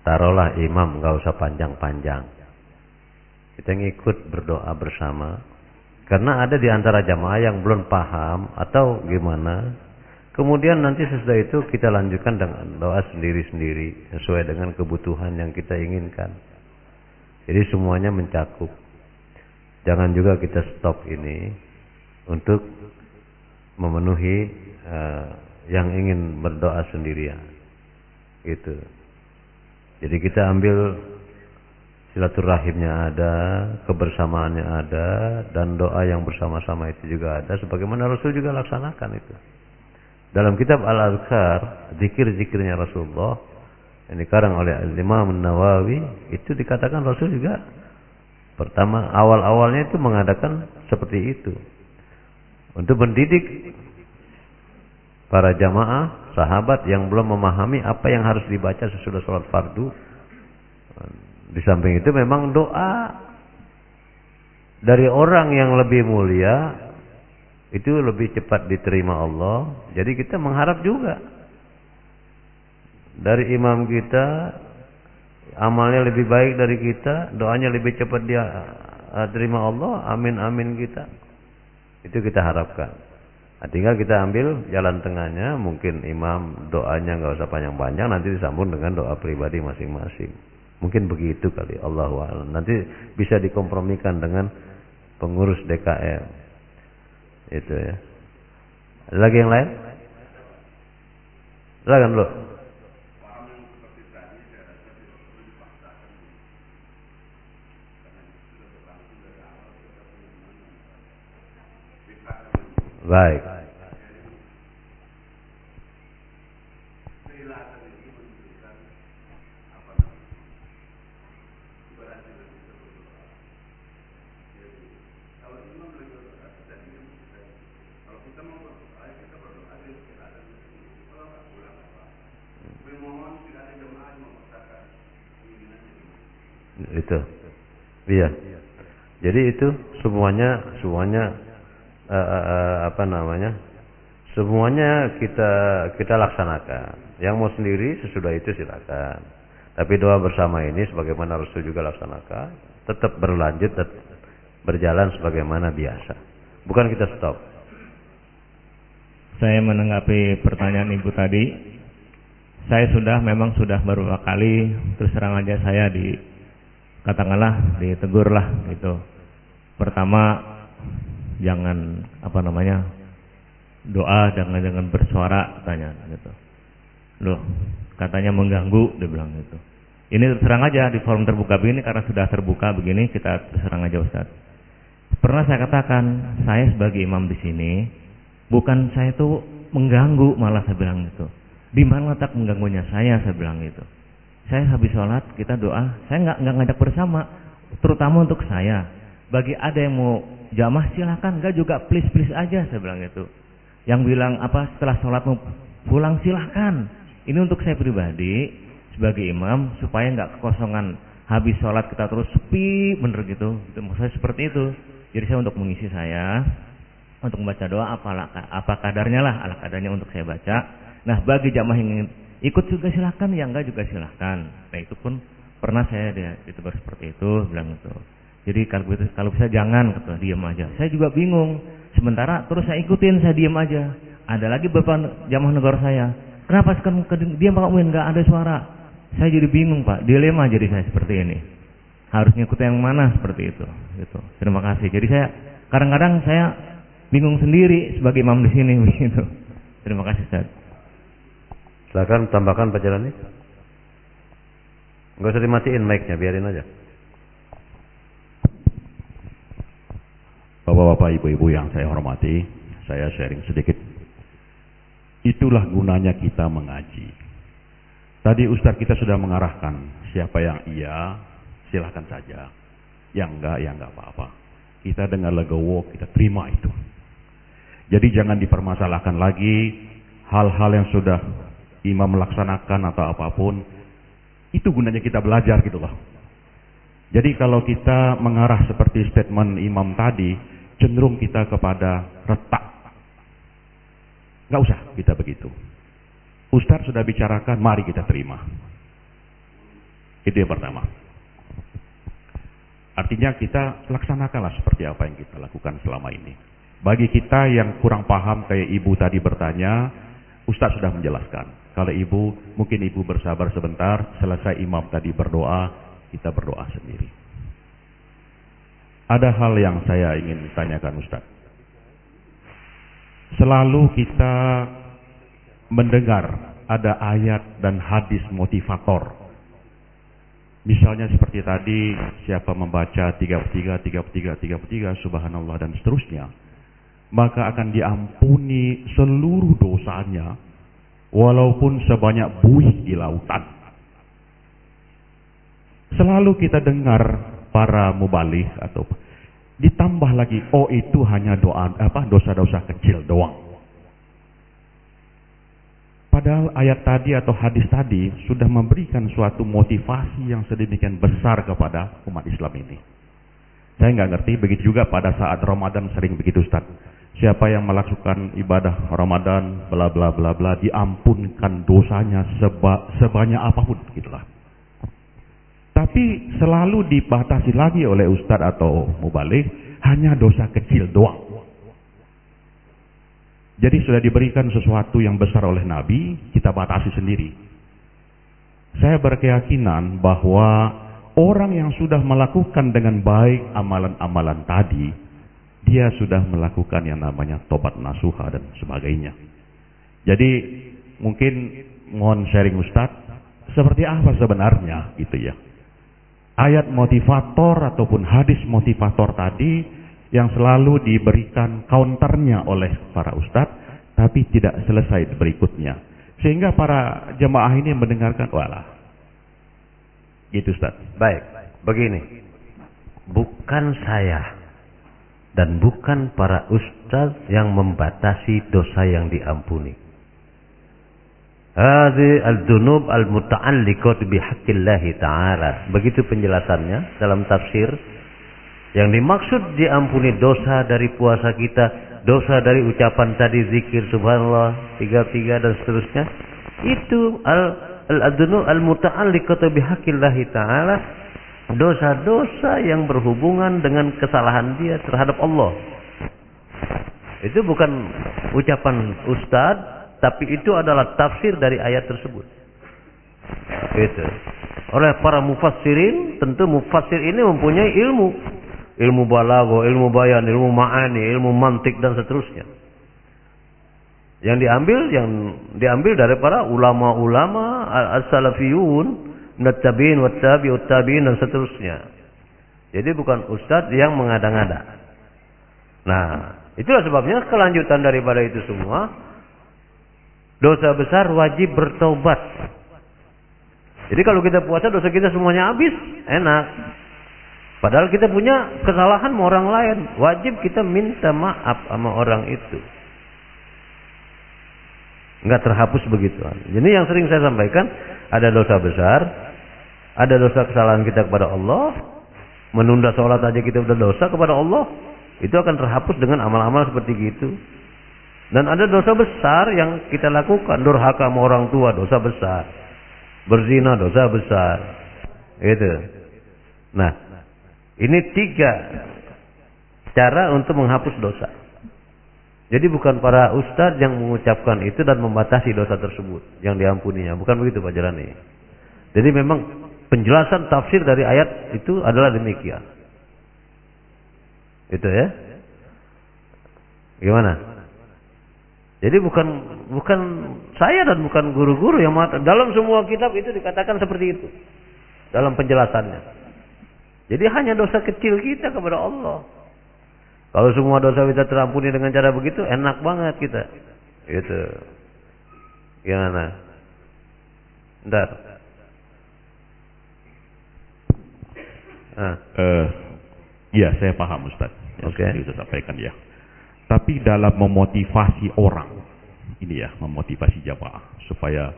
Taruhlah imam nggak usah panjang-panjang. Kita ngikut berdoa bersama. Karena ada di antara jamaah yang belum paham atau gimana, Kemudian nanti sesudah itu kita lanjutkan dengan doa sendiri-sendiri sesuai dengan kebutuhan yang kita inginkan. Jadi semuanya mencakup. Jangan juga kita stop ini untuk memenuhi uh, yang ingin berdoa sendirian. Gitu. Jadi kita ambil silaturahimnya ada, kebersamaannya ada, dan doa yang bersama-sama itu juga ada. Sebagaimana Rasul juga laksanakan itu. Dalam kitab Al-Azkar, zikir-zikirnya Rasulullah yang dikarang oleh Imam Nawawi itu dikatakan Rasul juga pertama awal-awalnya itu mengadakan seperti itu. Untuk mendidik para jamaah sahabat yang belum memahami apa yang harus dibaca sesudah sholat fardu di samping itu memang doa. Dari orang yang lebih mulia itu lebih cepat diterima Allah. Jadi kita mengharap juga dari imam kita amalnya lebih baik dari kita, doanya lebih cepat dia uh, terima Allah. Amin amin kita. Itu kita harapkan. Nah, tinggal kita ambil jalan tengahnya, mungkin imam doanya nggak usah panjang-panjang, nanti disambung dengan doa pribadi masing-masing. Mungkin begitu kali Allah Nanti bisa dikompromikan dengan pengurus DKM. Itu ya. Lagi yang lain? Silakan dulu. Baik. Itu. Iya. Jadi itu semuanya semuanya uh, uh, uh, apa namanya? Semuanya kita kita laksanakan. Yang mau sendiri sesudah itu silakan. Tapi doa bersama ini sebagaimana Rasul juga laksanakan, tetap berlanjut dan berjalan sebagaimana biasa. Bukan kita stop. Saya menanggapi pertanyaan Ibu tadi. Saya sudah memang sudah beberapa kali terus terang aja saya di katakanlah ditegur lah gitu. Pertama jangan apa namanya doa jangan jangan bersuara tanya gitu. Loh, katanya mengganggu dia bilang gitu. Ini terserang aja di forum terbuka begini karena sudah terbuka begini kita terserang aja Ustaz. Pernah saya katakan saya sebagai imam di sini bukan saya itu mengganggu malah saya bilang gitu. Di mana letak mengganggunya saya saya bilang gitu. Saya habis sholat kita doa, saya nggak nggak ngajak bersama, terutama untuk saya. Bagi ada yang mau jamaah silakan, enggak juga please please aja saya bilang itu. Yang bilang apa setelah sholat mau pulang silahkan. Ini untuk saya pribadi sebagai imam supaya nggak kekosongan habis sholat kita terus sepi bener gitu. Itu maksud saya seperti itu. Jadi saya untuk mengisi saya untuk membaca doa apa apa kadarnya lah ala kadarnya untuk saya baca. Nah bagi jamaah yang ingin ikut juga silahkan, yang enggak juga silahkan. Nah itu pun pernah saya ditegur seperti itu bilang itu. Jadi kalau bisa, kalau bisa jangan kata diam aja. Saya juga bingung. Sementara terus saya ikutin saya diam aja. Ada lagi beberapa jamaah negara saya. Kenapa sekarang diam Pak Win nggak ada suara? Saya jadi bingung Pak. Dilema jadi saya seperti ini. Harus ngikut yang mana seperti itu. Gitu. Terima kasih. Jadi saya kadang-kadang saya bingung sendiri sebagai imam di sini [LAUGHS] begitu. Terima kasih Ustaz. Silakan tambahkan pelajaran ini. Enggak usah dimatiin mic-nya, biarin aja. Bapak-bapak, ibu-ibu yang saya hormati, saya sharing sedikit. Itulah gunanya kita mengaji. Tadi Ustadz kita sudah mengarahkan siapa yang iya, silahkan saja. Yang enggak, ya enggak apa-apa. Kita dengar legowo, kita terima itu. Jadi jangan dipermasalahkan lagi hal-hal yang sudah imam melaksanakan atau apa pun, itu gunanya kita belajar gitu loh. Jadi kalau kita mengarah seperti statement imam tadi, cenderung kita kepada retak. Gak usah kita begitu. Ustaz sudah bicarakan, mari kita terima. Itu yang pertama. Artinya kita laksanakanlah seperti apa yang kita lakukan selama ini. Bagi kita yang kurang paham kayak ibu tadi bertanya, Ustaz sudah menjelaskan. Kalau ibu, mungkin ibu bersabar sebentar, selesai imam tadi berdoa, kita berdoa sendiri. Ada hal yang saya ingin tanyakan Ustaz. Selalu kita mendengar ada ayat dan hadis motivator. Misalnya seperti tadi, siapa membaca 33, 33, 33, subhanallah dan seterusnya, maka akan diampuni seluruh dosanya walaupun sebanyak buih di lautan. Selalu kita dengar para mubalih atau ditambah lagi oh itu hanya doa apa dosa-dosa kecil doang. Padahal ayat tadi atau hadis tadi sudah memberikan suatu motivasi yang sedemikian besar kepada umat Islam ini. Saya nggak ngerti, begitu juga pada saat Ramadan sering begitu Ustaz Siapa yang melakukan ibadah Ramadan bla bla bla bla diampunkan dosanya seba, sebanyak apa pun gitulah. Tapi selalu dibatasi lagi oleh ustadz atau mubalik hanya dosa kecil doang. Jadi sudah diberikan sesuatu yang besar oleh Nabi, kita batasi sendiri. Saya berkeyakinan bahwa orang yang sudah melakukan dengan baik amalan-amalan tadi, dia sudah melakukan yang namanya tobat nasuha dan sebagainya. Jadi mungkin mohon sharing Ustaz, seperti apa sebenarnya gitu ya. Ayat motivator ataupun hadis motivator tadi yang selalu diberikan counternya oleh para ustadz, tapi tidak selesai berikutnya. Sehingga para jemaah ini mendengarkan, walah. Gitu Ustaz. Baik, begini. Bukan saya dan bukan para ustaz yang membatasi dosa yang diampuni. Hadi al-dunub al-muta'alliqat bihaqqillahi ta'ala. Begitu penjelasannya dalam tafsir. Yang dimaksud diampuni dosa dari puasa kita, dosa dari ucapan tadi zikir subhanallah, tiga-tiga dan seterusnya. Itu al-dunub al-muta'alliqat bihaqqillahi ta'ala. Dosa-dosa yang berhubungan dengan kesalahan dia terhadap Allah. Itu bukan ucapan ustadz tapi itu adalah tafsir dari ayat tersebut. Itu. Oleh para mufassirin, tentu mufassir ini mempunyai ilmu. Ilmu balago, ilmu bayan, ilmu ma'ani, ilmu mantik dan seterusnya. Yang diambil yang diambil dari para ulama-ulama as-salafiyun, wattabi'ut tabi'in dan seterusnya. Jadi bukan ustadz yang mengada-ngada. Nah, itulah sebabnya kelanjutan daripada itu semua dosa besar wajib bertobat. Jadi kalau kita puasa dosa kita semuanya habis, enak. Padahal kita punya kesalahan sama orang lain, wajib kita minta maaf sama orang itu. Enggak terhapus begitu. Jadi yang sering saya sampaikan, ada dosa besar, ada dosa kesalahan kita kepada Allah, menunda sholat aja kita udah dosa kepada Allah, itu akan terhapus dengan amal-amal seperti gitu. Dan ada dosa besar yang kita lakukan. Durhaka sama orang tua, dosa besar. Berzina, dosa besar. Itu. Nah, ini tiga cara untuk menghapus dosa. Jadi bukan para ustadz yang mengucapkan itu dan membatasi dosa tersebut yang diampuninya. Bukan begitu Pak Jalani. Jadi memang penjelasan tafsir dari ayat itu adalah demikian. Itu ya. Gimana? Jadi bukan bukan saya dan bukan guru-guru yang mengatakan dalam semua kitab itu dikatakan seperti itu dalam penjelasannya. Jadi hanya dosa kecil kita kepada Allah. Kalau semua dosa kita terampuni dengan cara begitu, enak banget kita. Itu. Gimana? Ntar. Ah. Uh, ya, saya paham Ustaz. Oke. Okay. Itu sampaikan ya tapi dalam memotivasi orang ini ya memotivasi jamaah supaya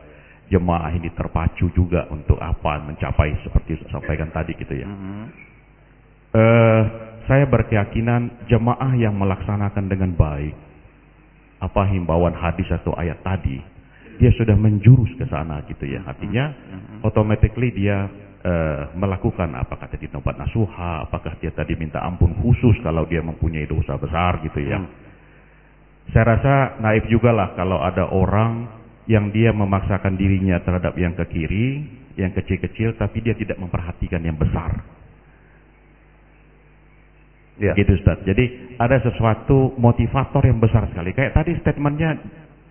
jemaah ini terpacu juga untuk apa mencapai seperti sampaikan tadi gitu ya. Mm -hmm. uh, saya berkeyakinan jemaah yang melaksanakan dengan baik apa himbauan hadis atau ayat tadi dia sudah menjurus ke sana gitu ya. Artinya mm -hmm. automatically dia uh, melakukan apakah tadi tempat nasuha, apakah dia tadi minta ampun khusus kalau dia mempunyai dosa besar gitu ya. Mm saya rasa naif juga lah kalau ada orang yang dia memaksakan dirinya terhadap yang ke kiri, yang kecil-kecil, tapi dia tidak memperhatikan yang besar. Ya. Gitu Ustaz. Jadi ada sesuatu motivator yang besar sekali. Kayak tadi statementnya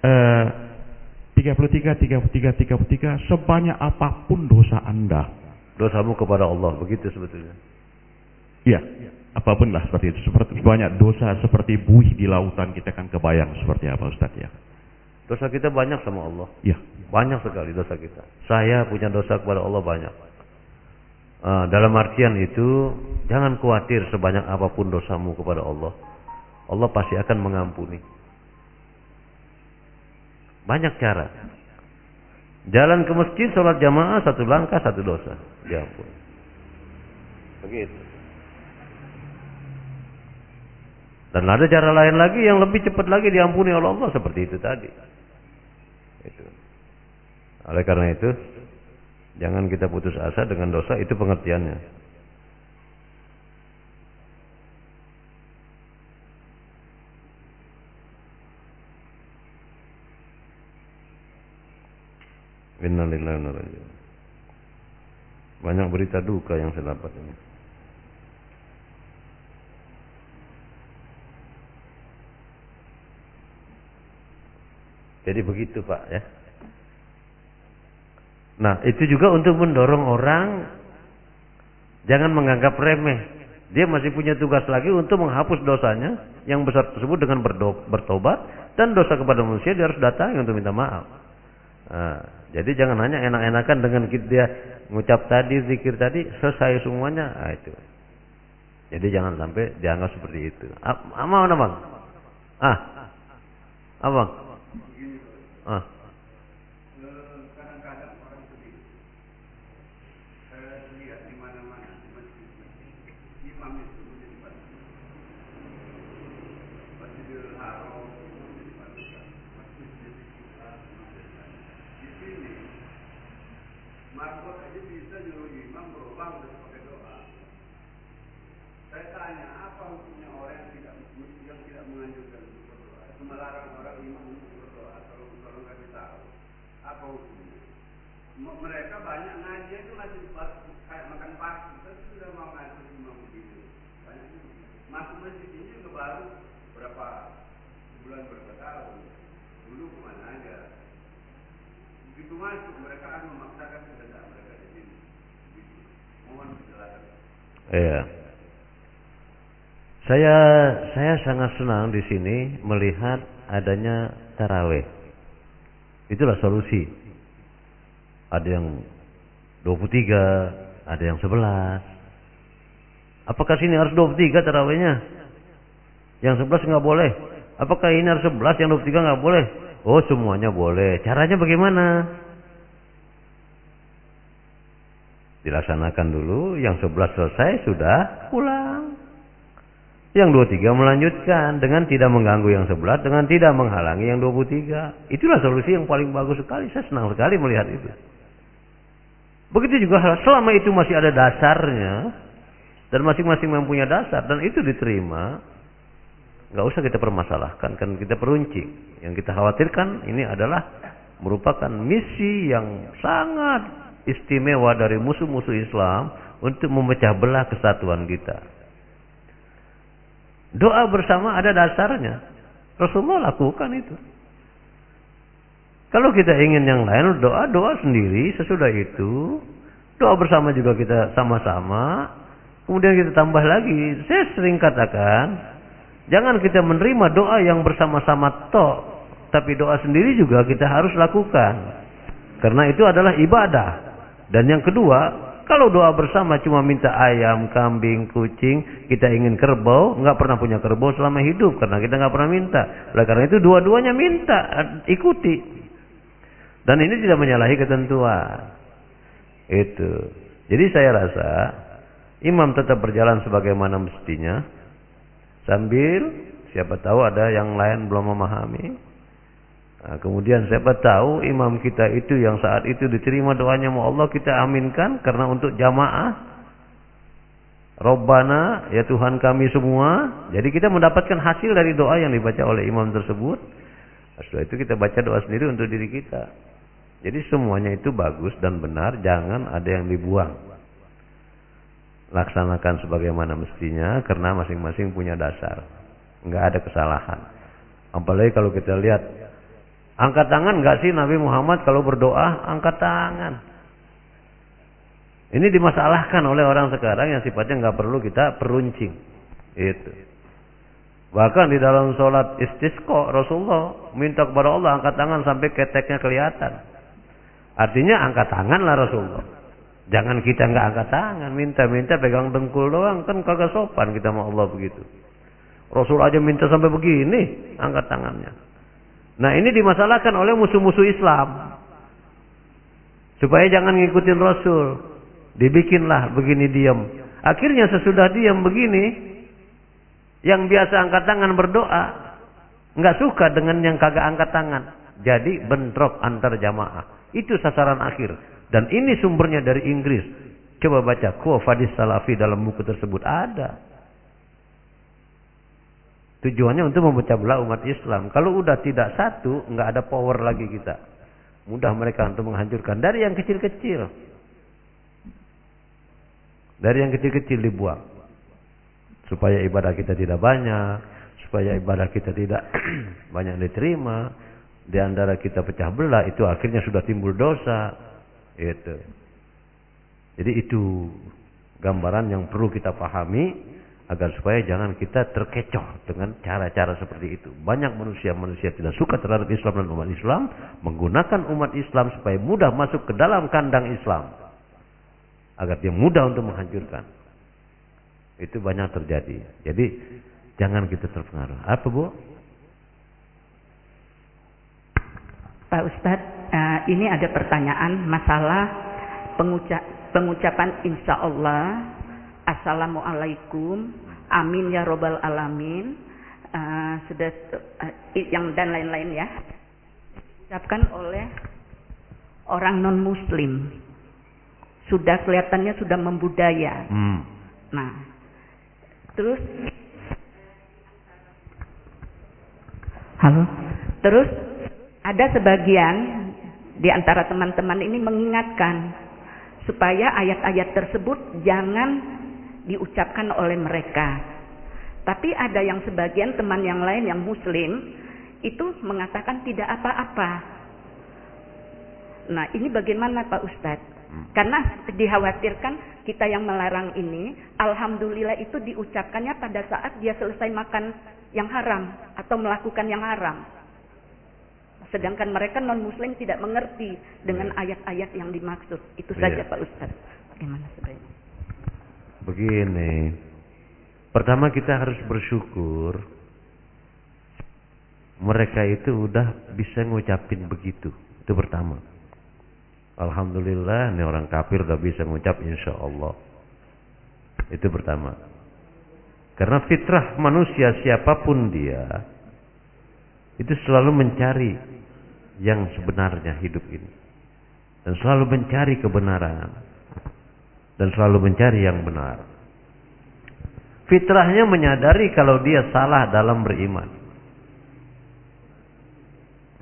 eh, 33, 33, 33, sebanyak apa pun dosa Anda. Dosamu kepada Allah, begitu sebetulnya. Iya apa pun lah seperti itu. Seperti banyak dosa seperti buih di lautan kita kan kebayang seperti apa Ustaz ya. Dosa kita banyak sama Allah. Iya. Banyak sekali dosa kita. Saya punya dosa kepada Allah banyak. Uh, dalam artian itu jangan khawatir sebanyak apa pun dosamu kepada Allah. Allah pasti akan mengampuni. Banyak cara. Jalan ke masjid, sholat jamaah, satu langkah, satu dosa. Ya ampun. Begitu. Dan ada cara lain lagi yang lebih cepat lagi diampuni oleh Allah seperti itu tadi. Itu. Oleh karena itu, jangan kita putus asa dengan dosa itu pengertiannya. Innalillahi Banyak berita duka yang saya dapat ini. Jadi begitu Pak ya. Nah itu juga untuk mendorong orang jangan menganggap remeh. Dia masih punya tugas lagi untuk menghapus dosanya yang besar tersebut dengan bertobat dan dosa kepada manusia dia harus datang untuk minta maaf. Nah, jadi jangan hanya enak-enakan dengan dia ngucap tadi, zikir tadi, selesai semuanya. Nah, itu. Jadi jangan sampai dianggap seperti itu. Ah, mana? Ah, abang? Ah. takut aja bisa nyuruh imam berubah udah pakai doa. Saya tanya apa hukumnya orang yang tidak yang tidak menganjurkan untuk berdoa, itu melarang orang imam untuk berdoa kalau kalau nggak tahu apa hukumnya? M- Mereka banyak ngaji itu masih pas- kayak makan pasti, tapi sudah mau ngaji imam begitu. Banyak juga. Masuk masjid ini juga baru berapa bulan berapa tahun. Dulu ke mana aja. Begitu masuk mereka akan memaksakan kehendak mereka di sini. Begitu. Mohon penjelasan. Iya. Saya saya sangat senang di sini melihat adanya taraweh. Itulah solusi. Ada yang 23, ada yang 11. Apakah sini harus 23 tarawehnya? Yang 11 nggak boleh. Apakah ini harus 11 yang 23 nggak boleh? Oh semuanya boleh. Caranya bagaimana? Dilaksanakan dulu, yang 11 selesai sudah pulang. Yang 23 melanjutkan dengan tidak mengganggu yang 11, dengan tidak menghalangi yang 23. Itulah solusi yang paling bagus sekali. Saya senang sekali melihat itu. Begitu juga selama itu masih ada dasarnya dan masing-masing mempunyai dasar dan itu diterima, nggak usah kita permasalahkan kan kita peruncing. Yang kita khawatirkan ini adalah merupakan misi yang sangat istimewa dari musuh-musuh Islam untuk memecah belah kesatuan kita. Doa bersama ada dasarnya. Rasulullah lakukan itu. Kalau kita ingin yang lain, doa doa sendiri. Sesudah itu, doa bersama juga kita sama-sama. Kemudian kita tambah lagi. Saya sering katakan, jangan kita menerima doa yang bersama-sama tok, tapi doa sendiri juga kita harus lakukan. Karena itu adalah ibadah. Dan yang kedua, kalau doa bersama cuma minta ayam, kambing, kucing, kita ingin kerbau, nggak pernah punya kerbau selama hidup karena kita nggak pernah minta. Oleh karena itu dua-duanya minta, ikuti. Dan ini tidak menyalahi ketentuan. Itu. Jadi saya rasa imam tetap berjalan sebagaimana mestinya sambil siapa tahu ada yang lain belum memahami. Nah, kemudian siapa tahu imam kita itu yang saat itu diterima doanya mau Allah kita aminkan karena untuk jamaah Robbana ya Tuhan kami semua. Jadi kita mendapatkan hasil dari doa yang dibaca oleh imam tersebut. Setelah itu kita baca doa sendiri untuk diri kita. Jadi semuanya itu bagus dan benar, jangan ada yang dibuang. Laksanakan sebagaimana mestinya karena masing-masing punya dasar. Enggak ada kesalahan. Apalagi kalau kita lihat angkat tangan enggak sih Nabi Muhammad kalau berdoa angkat tangan. Ini dimasalahkan oleh orang sekarang yang sifatnya nggak perlu kita peruncing. Itu. Bahkan di dalam sholat istisqa Rasulullah minta kepada Allah angkat tangan sampai keteknya kelihatan. Artinya angkat tangan lah Rasulullah. Jangan kita nggak angkat tangan, minta-minta pegang dengkul doang kan kagak sopan kita mau Allah begitu. Rasul aja minta sampai begini angkat tangannya. Nah ini dimasalahkan oleh musuh-musuh Islam. Supaya jangan ngikutin Rasul. Dibikinlah begini diam. Akhirnya sesudah diam begini, yang biasa angkat tangan berdoa, nggak suka dengan yang kagak angkat tangan. Jadi bentrok antar jamaah. Itu sasaran akhir. Dan ini sumbernya dari Inggris. Coba baca Quo Fadis Salafi dalam buku tersebut ada. Tujuannya untuk memecah belah umat Islam. Kalau udah tidak satu, nggak ada power lagi kita. Mudah mereka untuk menghancurkan dari yang kecil-kecil. Dari yang kecil-kecil dibuang. Supaya ibadah kita tidak banyak, supaya ibadah kita tidak [CLEARS THROAT] banyak diterima, di antara kita pecah belah itu akhirnya sudah timbul dosa. Itu. Jadi itu gambaran yang perlu kita pahami agar supaya jangan kita terkecoh dengan cara-cara seperti itu. Banyak manusia-manusia tidak suka terhadap Islam dan umat Islam menggunakan umat Islam supaya mudah masuk ke dalam kandang Islam agar dia mudah untuk menghancurkan. Itu banyak terjadi. Jadi jangan kita terpengaruh. Apa bu? Pak Ustadz, uh, ini ada pertanyaan masalah penguca pengucapan insya Allah, Assalamualaikum, Amin ya Robbal Alamin, uh, sudah uh, yang dan lain-lain ya, ucapkan oleh orang non Muslim. sudah kelihatannya sudah membudaya. Hmm. Nah, terus Halo. Terus ada sebagian di antara teman-teman ini mengingatkan supaya ayat-ayat tersebut jangan diucapkan oleh mereka. Tapi ada yang sebagian teman yang lain yang muslim itu mengatakan tidak apa-apa. Nah, ini bagaimana Pak Ustadz? Karena dikhawatirkan kita yang melarang ini, alhamdulillah itu diucapkannya pada saat dia selesai makan yang haram atau melakukan yang haram. Sedangkan mereka non muslim tidak mengerti dengan ayat-ayat yang dimaksud. Itu saja Iya. Pak Ustaz. Bagaimana sebaiknya? Begini. Pertama kita harus bersyukur mereka itu udah bisa ngucapin begitu. Itu pertama. Alhamdulillah ini orang kafir udah bisa ngucap insya Allah. Itu pertama. Karena fitrah manusia siapa pun dia itu selalu mencari yang sebenarnya hidup ini. Dan selalu mencari kebenaran. Dan selalu mencari yang benar. Fitrahnya menyadari kalau dia salah dalam beriman.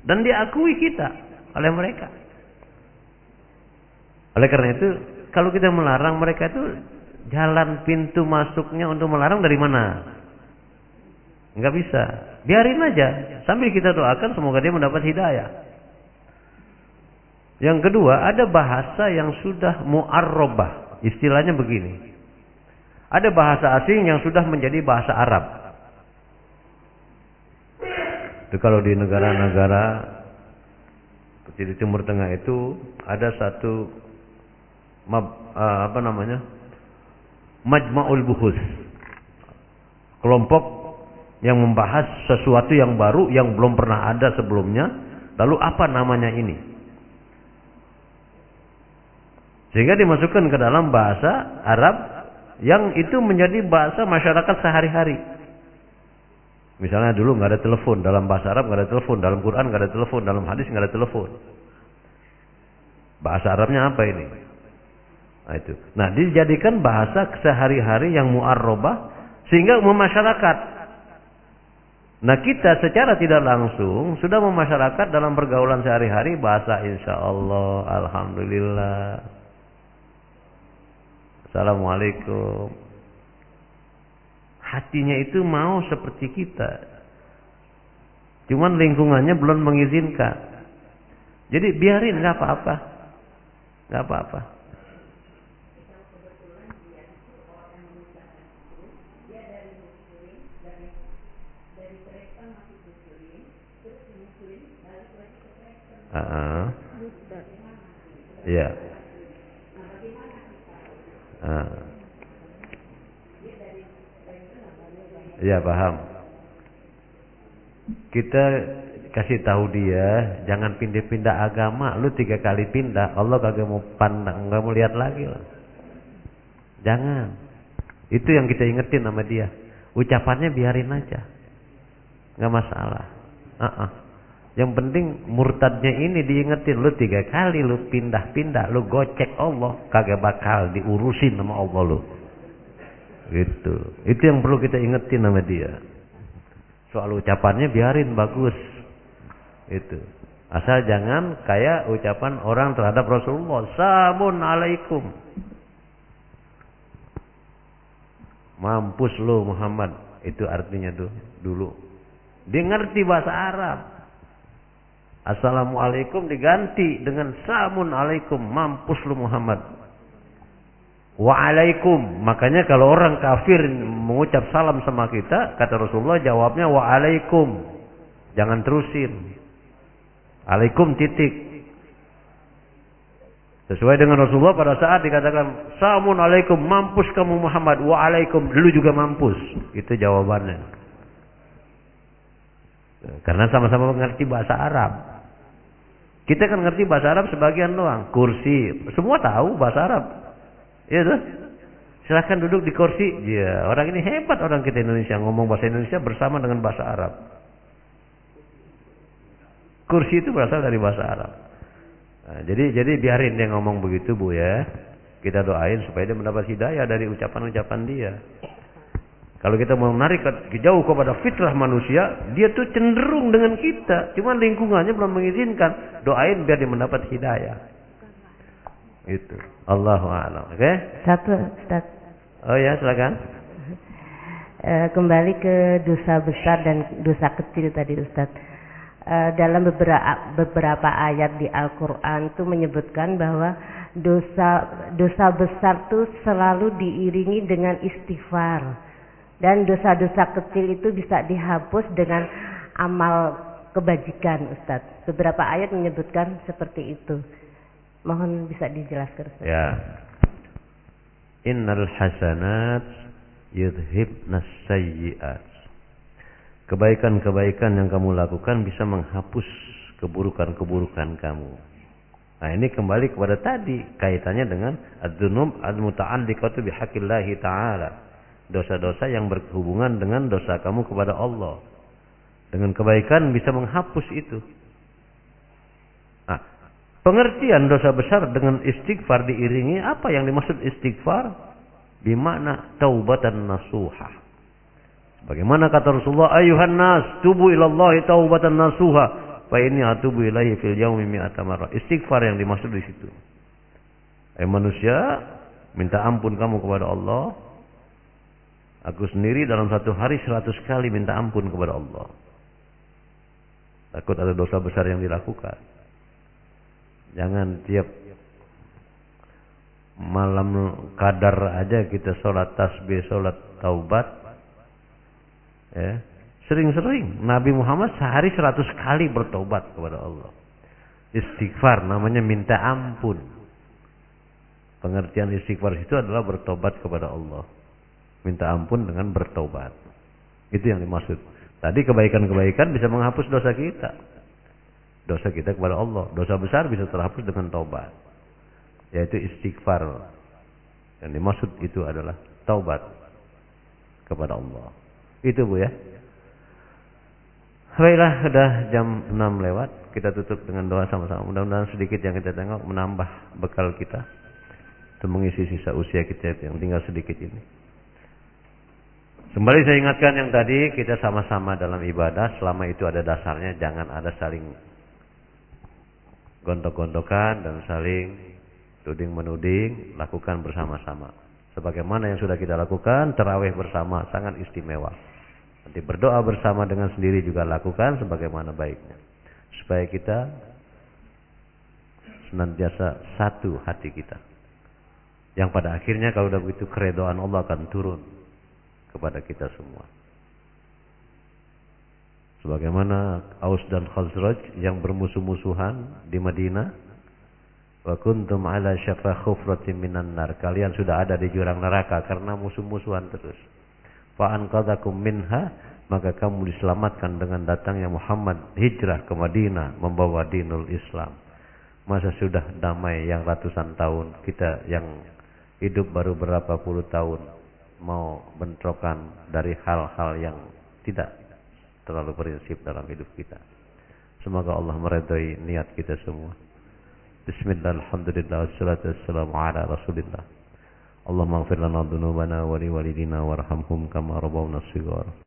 Dan diakui kita oleh mereka. Oleh karena itu, kalau kita melarang mereka itu jalan pintu masuknya untuk melarang dari mana? Enggak bisa. Biarin aja sambil kita doakan semoga dia mendapat hidayah. Yang kedua, ada bahasa yang sudah mu'arrobah. Istilahnya begini. Ada bahasa asing yang sudah menjadi bahasa Arab. Itu kalau di negara-negara seperti di Timur Tengah itu ada satu uh, apa namanya? Majma'ul Buhus. Kelompok yang membahas sesuatu yang baru yang belum pernah ada sebelumnya. Lalu apa namanya ini? Sehingga dimasukkan ke dalam bahasa Arab yang itu menjadi bahasa masyarakat sehari-hari. Misalnya dulu nggak ada telepon dalam bahasa Arab nggak ada telepon dalam Quran nggak ada telepon dalam hadis nggak ada telepon. Bahasa Arabnya apa ini? Nah itu. Nah dijadikan bahasa sehari-hari yang muarrobah sehingga memasyarakat. Nah kita secara tidak langsung sudah memasyarakat dalam pergaulan sehari-hari bahasa insya Allah, alhamdulillah, assalamualaikum. Hatinya itu mau seperti kita. Cuman lingkungannya belum mengizinkan. Jadi biarin nggak apa-apa. nggak apa-apa. Uh Iya. Uh. Iya paham. Kita kasih tahu dia jangan pindah-pindah agama. Lu tiga kali pindah, Allah kagak mau pandang, nggak mau lihat lagi lah. Jangan. Itu yang kita ingetin sama dia. Ucapannya biarin aja, nggak masalah. Uh-uh. Yang penting murtadnya ini diingetin lu tiga kali lu pindah-pindah, lu gocek Allah, kagak bakal diurusin sama Allah lu. Gitu. Itu yang perlu kita ingetin sama dia. Soal ucapannya biarin bagus. Itu. Asal jangan kayak ucapan orang terhadap Rasulullah. Samun alaikum. Mampus lu Muhammad. Itu artinya tuh dulu. Dia ngerti bahasa Arab. Assalamualaikum diganti dengan samun alaikum. Mampus lu Muhammad. Waalaikum. Makanya kalau orang kafir mengucap salam sama kita, kata Rasulullah jawabnya waalaikum. Jangan terusin. Alaikum titik. Sesuai dengan Rasulullah pada saat dikatakan samun alaikum mampus kamu Muhammad waalaikum lu juga mampus. Itu jawabannya. Karena sama-sama mengerti bahasa Arab. Kita kan ngerti bahasa Arab sebagian doang. Kursi, semua tahu bahasa Arab. Iya tuh. Silahkan duduk di kursi. Ya, orang ini hebat orang kita Indonesia ngomong bahasa Indonesia bersama dengan bahasa Arab. Kursi itu berasal dari bahasa Arab. Nah, jadi jadi biarin dia ngomong begitu bu ya. Kita doain supaya dia mendapat hidayah dari ucapan-ucapan dia. Kalau kita mau menarik ke jauh kepada fitrah manusia, dia tuh cenderung dengan kita. Cuma lingkungannya belum mengizinkan. Doain biar dia mendapat hidayah. Itu. Allahu a'lam. Oke? Okay? Satu, Ustaz. Oh ya, silakan. E, kembali ke dosa besar dan dosa kecil tadi Ustaz. E, dalam beberapa beberapa ayat di Al-Qur'an itu menyebutkan bahwa dosa dosa besar itu selalu diiringi dengan istighfar dan dosa-dosa kecil itu bisa dihapus dengan amal kebajikan Ustadz. Beberapa ayat menyebutkan seperti itu. Mohon bisa dijelaskan Ustaz. Ya. Innal hasanat yudhibnas sayyi'at. Kebaikan-kebaikan yang kamu lakukan bisa menghapus keburukan-keburukan kamu. Nah ini kembali kepada tadi kaitannya dengan ad-dunub al-muta'alliqatu bihaqillahi ta'ala. Dosa-dosa yang berhubungan dengan dosa kamu kepada Allah. Dengan kebaikan bisa menghapus itu. Nah, pengertian dosa besar dengan istighfar diiringi apa yang dimaksud istighfar? Bimana taubatan nasuha. Bagaimana kata Rasulullah, ayuhan nas, tubu ilallahi taubatan nasuha, fa inni atubu ilaihi fil yaumi mi'ata marrah. Istighfar yang dimaksud di situ. Eh manusia, minta ampun kamu kepada Allah. Aku sendiri dalam satu hari seratus kali minta ampun kepada Allah. Takut ada dosa besar yang dilakukan. Jangan tiap malam kadar aja kita sholat tasbih, sholat taubat, Ya. Sering-sering Nabi Muhammad sehari seratus kali bertobat kepada Allah. Istighfar namanya minta ampun. Pengertian istighfar itu adalah bertobat kepada Allah. Minta ampun dengan bertobat. Itu yang dimaksud. Tadi kebaikan-kebaikan bisa menghapus dosa kita. Dosa kita kepada Allah. Dosa besar bisa terhapus dengan tobat. Yaitu istighfar. Yang dimaksud itu adalah taubat kepada Allah. Itu Bu ya. Baiklah, sudah jam 6 lewat. Kita tutup dengan doa sama-sama. Mudah-mudahan sedikit yang kita tengok menambah bekal kita. Untuk mengisi sisa usia kita yang tinggal sedikit ini. Kembali saya ingatkan yang tadi kita sama-sama dalam ibadah selama itu ada dasarnya jangan ada saling gontok-gontokan dan saling tuding menuding lakukan bersama-sama. Sebagaimana yang sudah kita lakukan terawih bersama sangat istimewa. Nanti berdoa bersama dengan sendiri juga lakukan sebagaimana baiknya. Supaya kita senantiasa satu hati kita. Yang pada akhirnya kalau udah begitu keredoan Allah akan turun kepada kita semua. Sebagaimana Aus dan Khazraj yang bermusuh-musuhan di Madinah. Wa kuntum ala syafa khufratin minan nar. Kalian sudah ada di jurang neraka karena musuh-musuhan terus fa'anqadhakum minha maka kamu diselamatkan dengan datangnya Muhammad hijrah ke Madinah membawa dinul Islam. Masa sudah damai yang ratusan tahun kita yang hidup baru berapa puluh tahun mau bentrokan dari hal-hal yang tidak terlalu prinsip dalam hidup kita. Semoga Allah meredai niat kita semua. Bismillahirrahmanirrahim. alhamdulillah, wassalatu wassalamu. Allahumma lana dunubana wa liwalidina warhamhum kama rabawna sigara.